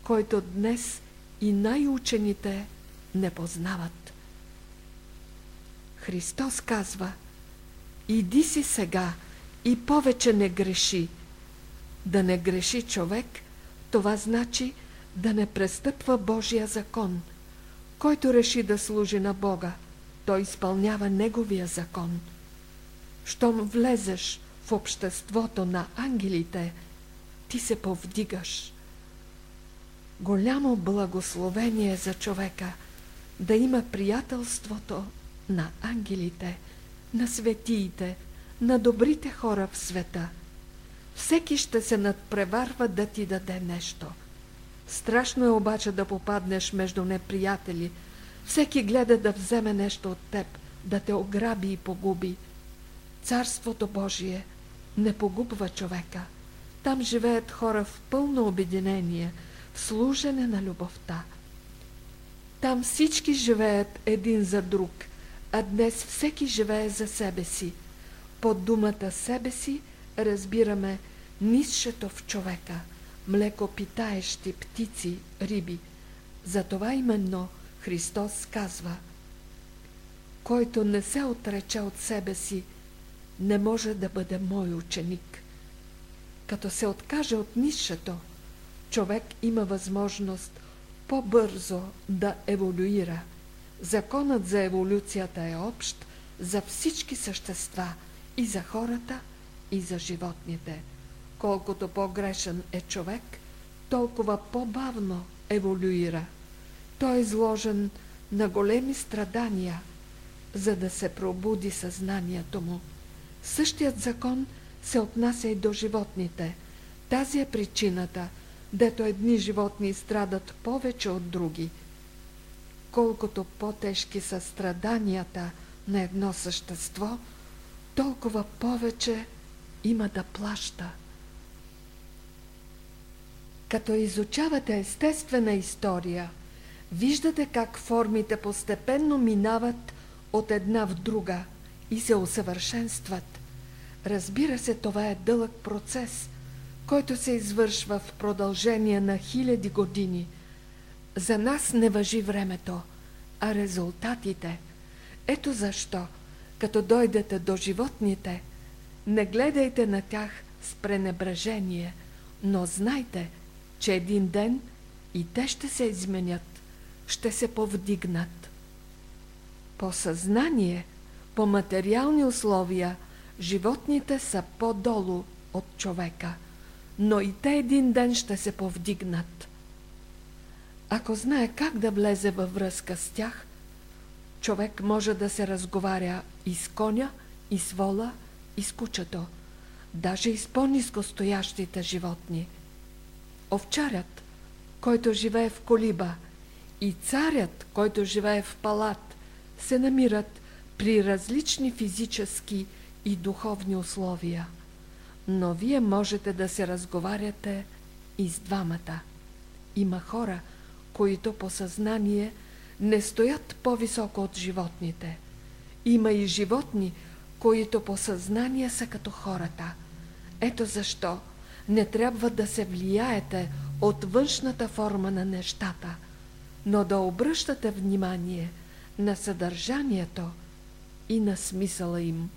който днес и най-учените не познават. Христос казва Иди си сега и повече не греши. Да не греши човек, това значи да не престъпва Божия закон. Който реши да служи на Бога, той изпълнява Неговия закон. Щом влезеш в обществото на ангелите, ти се повдигаш. Голямо благословение за човека да има приятелството на ангелите, на светиите, на добрите хора в света. Всеки ще се надпреварва да ти даде нещо. Страшно е обаче да попаднеш между неприятели. Всеки гледа да вземе нещо от теб, да те ограби и погуби. Царството Божие не погубва човека – там живеят хора в пълно обединение, в служене на любовта. Там всички живеят един за друг, а днес всеки живее за себе си. Под думата себе си разбираме нисшето в човека, млекопитаещи птици, риби. Затова именно Христос казва Който не се отрече от себе си, не може да бъде мой ученик. Като се откаже от нишето, човек има възможност по-бързо да еволюира. Законът за еволюцията е общ за всички същества, и за хората, и за животните. Колкото по-грешен е човек, толкова по-бавно еволюира. Той е изложен на големи страдания, за да се пробуди съзнанието му. Същият закон се отнася и до животните. Тази е причината, дето едни животни страдат повече от други. Колкото по-тежки са страданията на едно същество, толкова повече има да плаща. Като изучавате естествена история, виждате как формите постепенно минават от една в друга и се усъвършенстват. Разбира се, това е дълъг процес, който се извършва в продължение на хиляди години. За нас не въжи времето, а резултатите. Ето защо, като дойдете до животните, не гледайте на тях с пренебрежение, но знайте, че един ден и те ще се изменят, ще се повдигнат. По съзнание, по материални условия, животните са по-долу от човека, но и те един ден ще се повдигнат. Ако знае как да влезе във връзка с тях, човек може да се разговаря и с коня, и с вола, и с кучето, даже и с по-низко стоящите животни. Овчарят, който живее в колиба, и царят, който живее в палат, се намират при различни физически и духовни условия. Но вие можете да се разговаряте и с двамата. Има хора, които по съзнание не стоят по-високо от животните. Има и животни, които по съзнание са като хората. Ето защо не трябва да се влияете от външната форма на нещата, но да обръщате внимание на съдържанието и на смисъла им.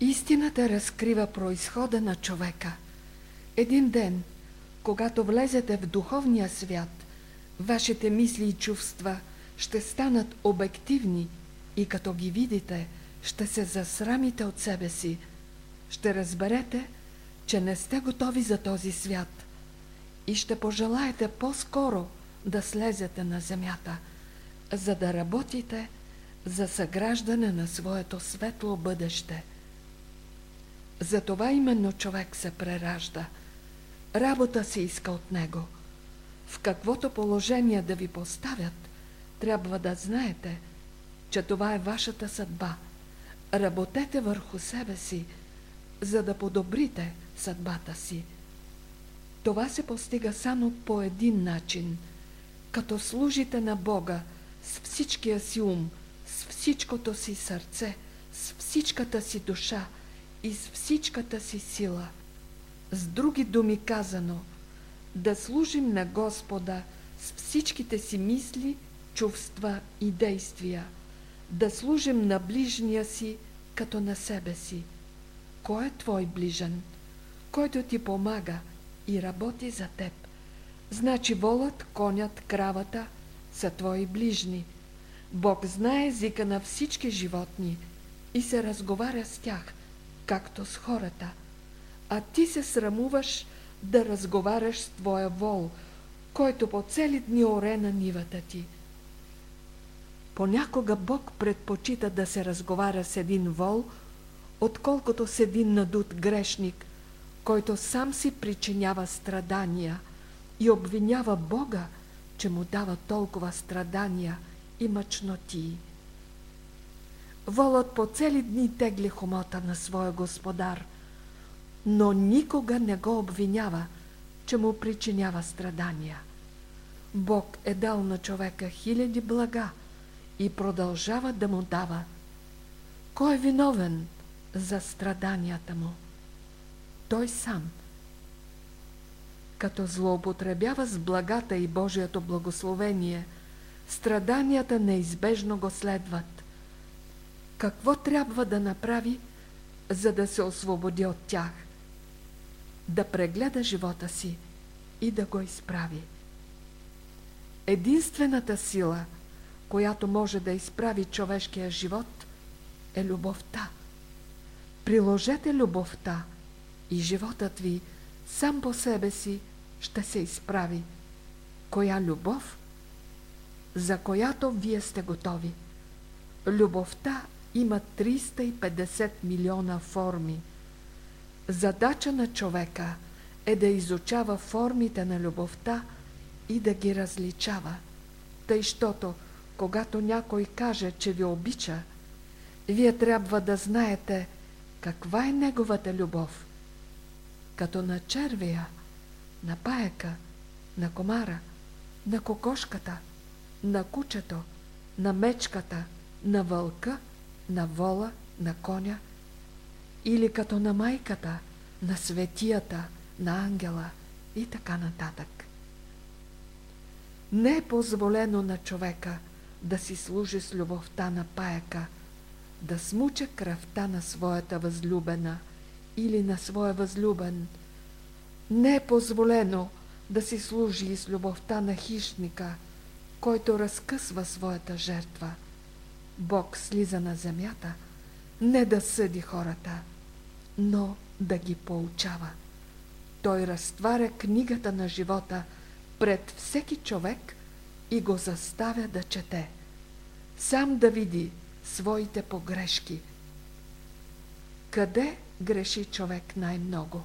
Истината разкрива происхода на човека. Един ден, когато влезете в духовния свят, вашите мисли и чувства ще станат обективни и като ги видите, ще се засрамите от себе си. Ще разберете, че не сте готови за този свят и ще пожелаете по-скоро да слезете на земята, за да работите за съграждане на своето светло бъдеще. Затова именно човек се преражда. Работа се иска от него. В каквото положение да ви поставят, трябва да знаете, че това е вашата съдба. Работете върху себе си, за да подобрите съдбата си. Това се постига само по един начин, като служите на Бога с всичкия си ум, с всичкото си сърце, с всичката си душа и с всичката си сила. С други думи казано, да служим на Господа с всичките си мисли, чувства и действия, да служим на ближния си като на себе си. Кой е твой ближен? Който ти помага и работи за теб. Значи волът, конят, кравата са твои ближни. Бог знае езика на всички животни и се разговаря с тях, както с хората. А ти се срамуваш да разговаряш с твоя вол, който по цели дни оре на нивата ти. Понякога Бог предпочита да се разговаря с един вол, отколкото с един надут грешник, който сам си причинява страдания и обвинява Бога, че му дава толкова страдания и мъчноти. Волът по цели дни тегли хомота на своя господар, но никога не го обвинява, че му причинява страдания. Бог е дал на човека хиляди блага и продължава да му дава. Кой е виновен за страданията му? Той сам. Като злоупотребява с благата и Божието благословение, страданията неизбежно го следват. Какво трябва да направи, за да се освободи от тях? Да прегледа живота си и да го изправи. Единствената сила, която може да изправи човешкия живот, е любовта. Приложете любовта и животът ви сам по себе си ще се изправи. Коя любов? За която вие сте готови. Любовта има 350 милиона форми. Задача на човека е да изучава формите на любовта и да ги различава. Тъй, щото, когато някой каже, че ви обича, вие трябва да знаете каква е неговата любов. Като на червия, на паяка, на комара, на кокошката, на кучето, на мечката, на вълка, на вола, на коня, или като на майката, на светията, на ангела и така нататък. Не е позволено на човека да си служи с любовта на паяка, да смуча кръвта на своята възлюбена или на своя възлюбен. Не е позволено да си служи с любовта на хищника, който разкъсва своята жертва. Бог слиза на земята, не да съди хората, но да ги поучава. Той разтваря книгата на живота пред всеки човек и го заставя да чете. Сам да види своите погрешки. Къде греши човек най-много?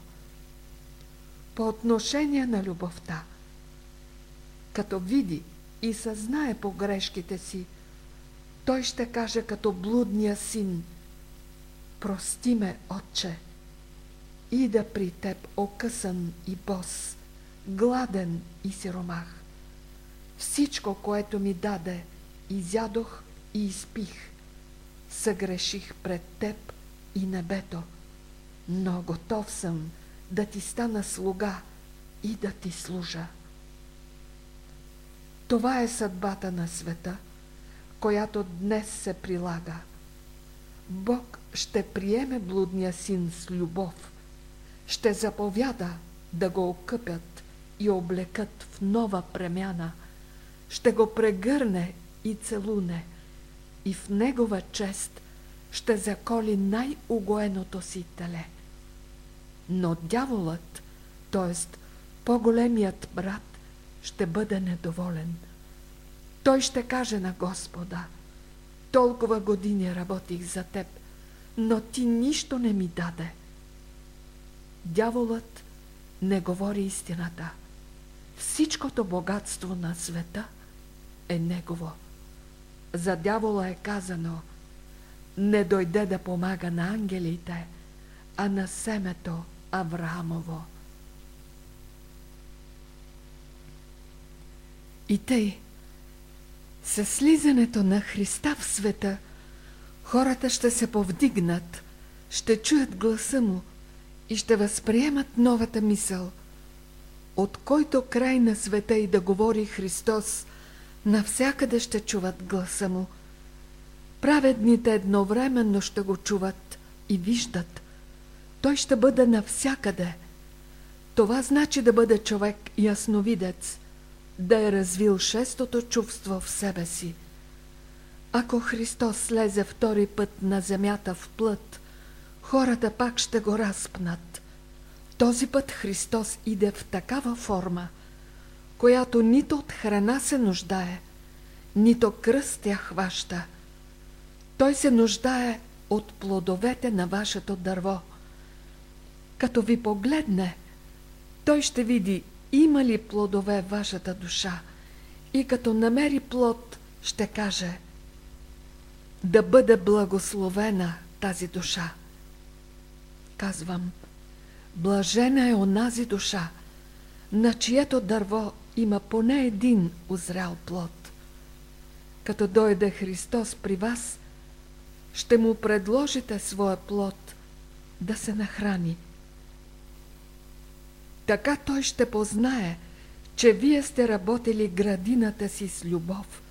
По отношение на любовта. Като види и съзнае погрешките си, той ще каже като блудния син Прости ме, отче, и да при теб окъсан и бос, гладен и сиромах. Всичко, което ми даде, изядох и изпих. Съгреших пред теб и небето, но готов съм да ти стана слуга и да ти служа. Това е съдбата на света, която днес се прилага. Бог ще приеме блудния син с любов, ще заповяда да го окъпят и облекат в нова премяна, ще го прегърне и целуне и в негова чест ще заколи най-угоеното си теле. Но дяволът, т.е. по-големият брат, ще бъде недоволен. Той ще каже на Господа, толкова години работих за теб, но ти нищо не ми даде. Дяволът не говори истината. Всичкото богатство на света е негово. За дявола е казано не дойде да помага на ангелите, а на семето Авраамово. И тъй, със слизането на Христа в света, хората ще се повдигнат, ще чуят гласа му и ще възприемат новата мисъл. От който край на света и да говори Христос, навсякъде ще чуват гласа му. Праведните едновременно ще го чуват и виждат. Той ще бъде навсякъде. Това значи да бъде човек ясновидец – да е развил шестото чувство в себе си. Ако Христос слезе втори път на земята в плът, хората пак ще го разпнат. Този път Христос иде в такава форма, която нито от храна се нуждае, нито кръст я хваща. Той се нуждае от плодовете на вашето дърво. Като ви погледне, той ще види има ли плодове вашата душа? И като намери плод, ще каже да бъде благословена тази душа. Казвам, блажена е онази душа, на чието дърво има поне един озрял плод. Като дойде Христос при вас, ще му предложите своя плод да се нахрани – така той ще познае, че вие сте работили градината си с любов.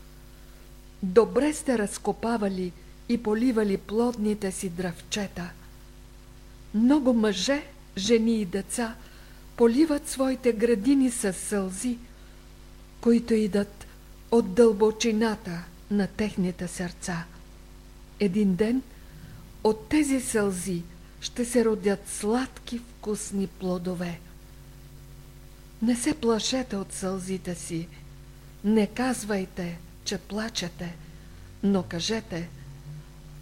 Добре сте разкопавали и поливали плодните си дръвчета. Много мъже, жени и деца поливат своите градини с сълзи, които идат от дълбочината на техните сърца. Един ден от тези сълзи ще се родят сладки вкусни плодове. Не се плашете от сълзите си, не казвайте, че плачете, но кажете,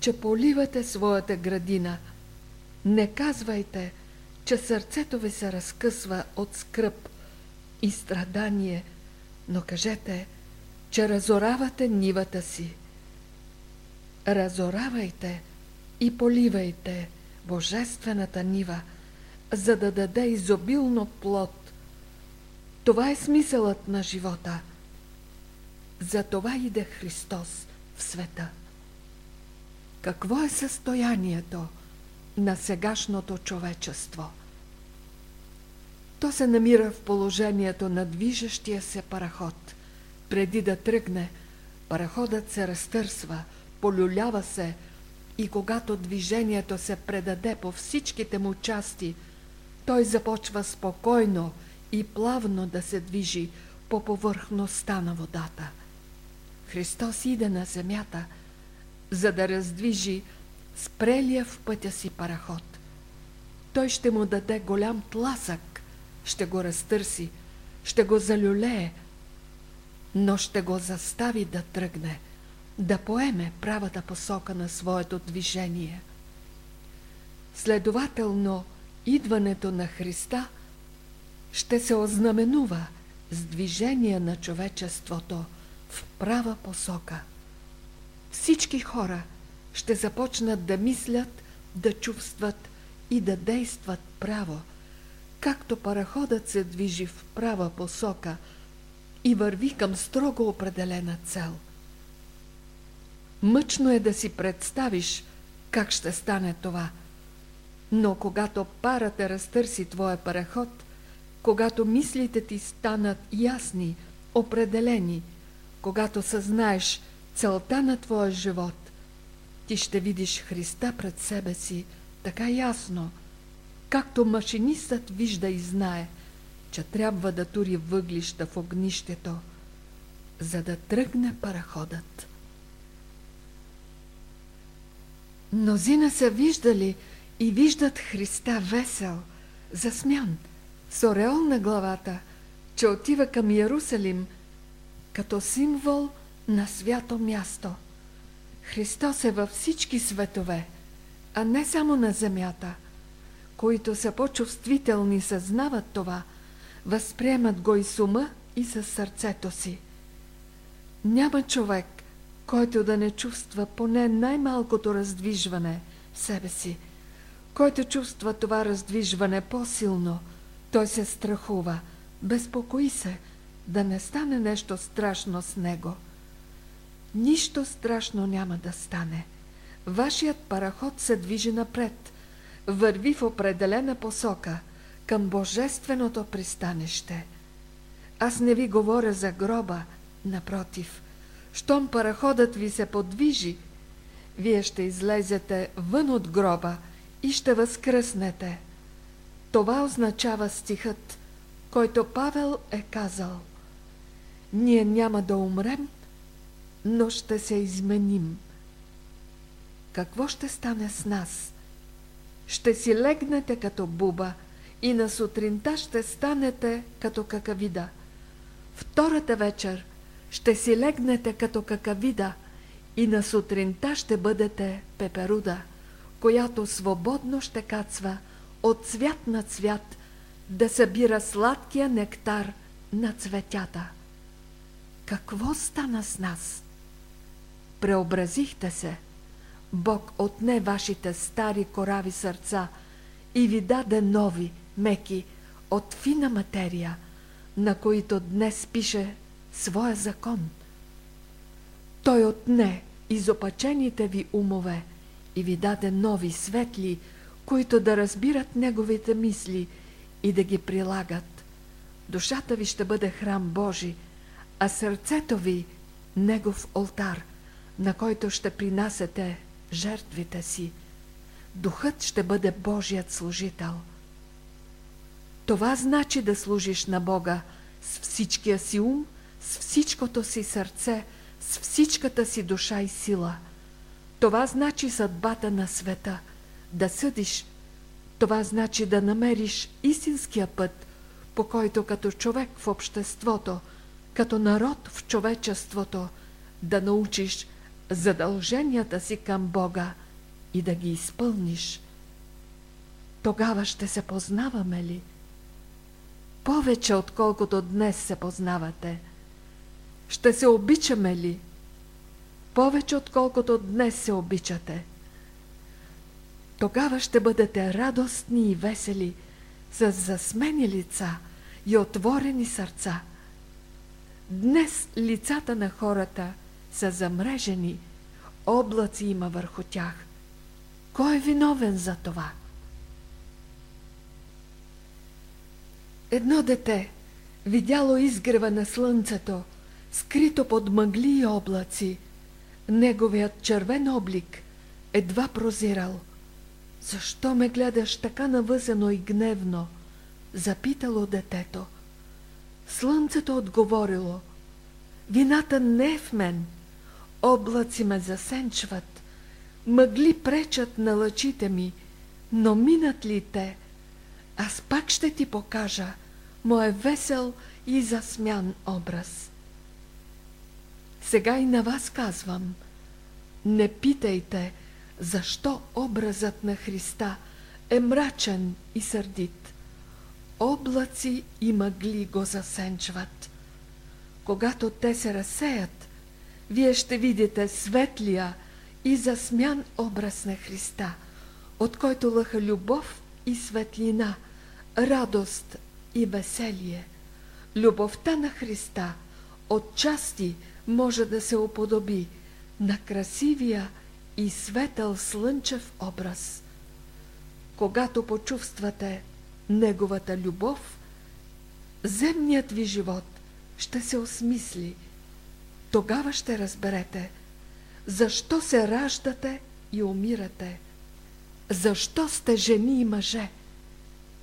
че поливате своята градина. Не казвайте, че сърцето ви се разкъсва от скръп и страдание, но кажете, че разоравате нивата си. Разоравайте и поливайте божествената нива, за да даде изобилно плод. Това е смисълът на живота. За това иде Христос в света. Какво е състоянието на сегашното човечество? То се намира в положението на движещия се параход. Преди да тръгне, параходът се разтърсва, полюлява се и когато движението се предаде по всичките му части, той започва спокойно и плавно да се движи по повърхността на водата. Христос иде на земята, за да раздвижи спрелия в пътя си параход. Той ще му даде голям тласък, ще го разтърси, ще го залюлее, но ще го застави да тръгне, да поеме правата посока на своето движение. Следователно, идването на Христа ще се ознаменува с движение на човечеството в права посока. Всички хора ще започнат да мислят, да чувстват и да действат право, както параходът се движи в права посока и върви към строго определена цел. Мъчно е да си представиш как ще стане това, но когато парата разтърси твоя параход, когато мислите ти станат ясни, определени, когато съзнаеш целта на твоя живот, ти ще видиш Христа пред себе си така ясно, както машинистът вижда и знае, че трябва да тури въглища в огнището, за да тръгне параходът. Мнозина са виждали и виждат Христа весел, засмян, с ореол на главата, че отива към Ярусалим като символ на свято място. Христос е във всички светове, а не само на земята. Които са по-чувствителни, съзнават това, възприемат го и с ума, и със сърцето си. Няма човек, който да не чувства поне най-малкото раздвижване в себе си. Който чувства това раздвижване по-силно, той се страхува, безпокои се, да не стане нещо страшно с него. Нищо страшно няма да стане. Вашият параход се движи напред, върви в определена посока към божественото пристанище. Аз не ви говоря за гроба, напротив – щом параходът ви се подвижи, вие ще излезете вън от гроба и ще възкръснете. Това означава стихът, който Павел е казал. Ние няма да умрем, но ще се изменим. Какво ще стане с нас? Ще си легнете като буба и на сутринта ще станете като какавида. Втората вечер – ще си легнете като какавида и на сутринта ще бъдете пеперуда, която свободно ще кацва от цвят на цвят да събира сладкия нектар на цветята. Какво стана с нас? Преобразихте се. Бог отне вашите стари корави сърца и ви даде нови, меки, от фина материя, на които днес пише своя закон. Той отне изопачените ви умове и ви даде нови светли, които да разбират неговите мисли и да ги прилагат. Душата ви ще бъде храм Божи, а сърцето ви – негов олтар, на който ще принасяте жертвите си. Духът ще бъде Божият служител. Това значи да служиш на Бога с всичкия си ум с всичкото си сърце, с всичката си душа и сила. Това значи съдбата на света, да съдиш Това значи да намериш истинския път, по който като човек в обществото, като народ в човечеството, да научиш задълженията си към Бога и да ги изпълниш. Тогава ще се познаваме ли? Повече отколкото днес се познавате. Ще се обичаме ли? Повече отколкото днес се обичате. Тогава ще бъдете радостни и весели, с засмени лица и отворени сърца. Днес лицата на хората са замрежени, облаци има върху тях. Кой е виновен за това? Едно дете, видяло изгрева на слънцето, скрито под мъгли и облаци, неговият червен облик едва прозирал. Защо ме гледаш така навъзено и гневно? Запитало детето. Слънцето отговорило. Вината не е в мен. Облаци ме засенчват. Мъгли пречат на лъчите ми, но минат ли те? Аз пак ще ти покажа моя весел и засмян образ. Сега и на вас казвам, не питайте, защо образът на Христа е мрачен и сърдит. Облаци и мъгли го засенчват. Когато те се разсеят, вие ще видите светлия и засмян образ на Христа, от който лъха любов и светлина, радост и веселие. Любовта на Христа отчасти може да се уподоби на красивия и светъл слънчев образ. Когато почувствате Неговата любов, земният ви живот ще се осмисли. Тогава ще разберете, защо се раждате и умирате, защо сте жени и мъже,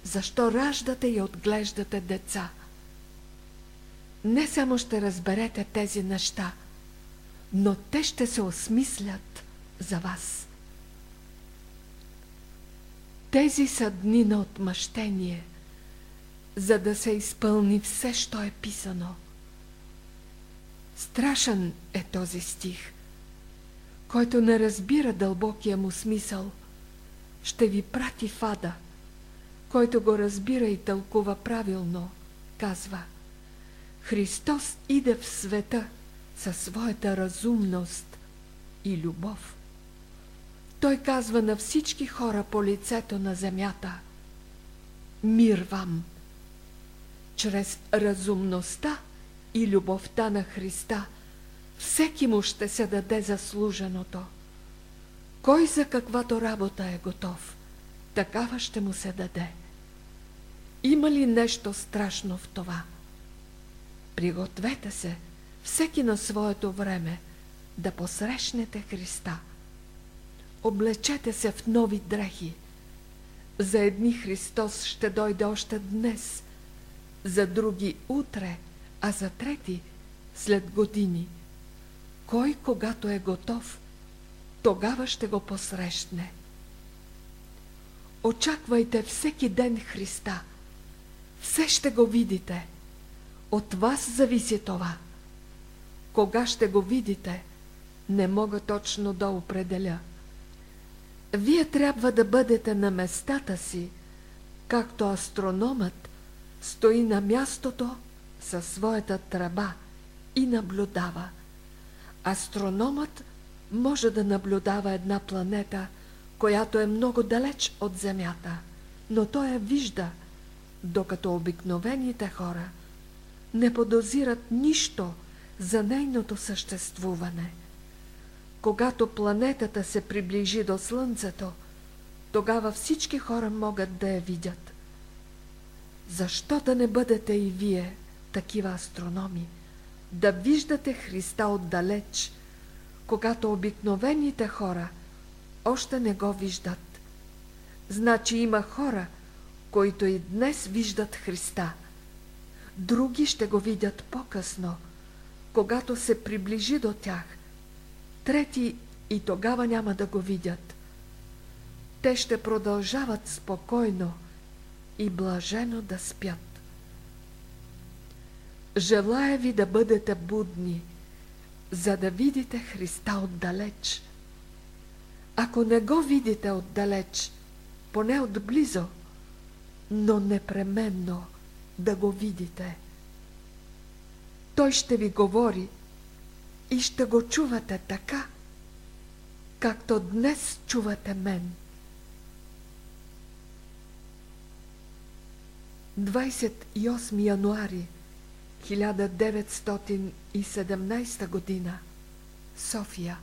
защо раждате и отглеждате деца. Не само ще разберете тези неща, но те ще се осмислят за вас. Тези са дни на отмъщение, за да се изпълни все, що е писано. Страшен е този стих, който не разбира дълбокия му смисъл, ще ви прати фада, който го разбира и тълкува правилно, казва Христос иде в света със своята разумност и любов. Той казва на всички хора по лицето на земята Мир вам! Чрез разумността и любовта на Христа всеки му ще се даде заслуженото. Кой за каквато работа е готов, такава ще му се даде. Има ли нещо страшно в това? Пригответе се, всеки на своето време, да посрещнете Христа – облечете се в нови дрехи. За едни Христос ще дойде още днес, за други утре, а за трети след години. Кой, когато е готов, тогава ще го посрещне. Очаквайте всеки ден Христа. Все ще го видите. От вас зависи това. Кога ще го видите, не мога точно да определя. Вие трябва да бъдете на местата си, както астрономът стои на мястото със своята тръба и наблюдава. Астрономът може да наблюдава една планета, която е много далеч от Земята, но той я вижда, докато обикновените хора не подозират нищо за нейното съществуване – когато планетата се приближи до Слънцето, тогава всички хора могат да я видят. Защо да не бъдете и вие такива астрономи, да виждате Христа отдалеч, когато обикновените хора още не го виждат? Значи има хора, които и днес виждат Христа. Други ще го видят по-късно, когато се приближи до тях – трети и тогава няма да го видят. те ще продължават спокойно и блажено да спят. Желая ви да бъдете будни, за да видите Христа отдалеч. Ако не го видите отдалеч, поне отблизо, но непременно да го видите. Той ще ви говори и ще го чувате така, както днес чувате мен. 28 януари 1917 година София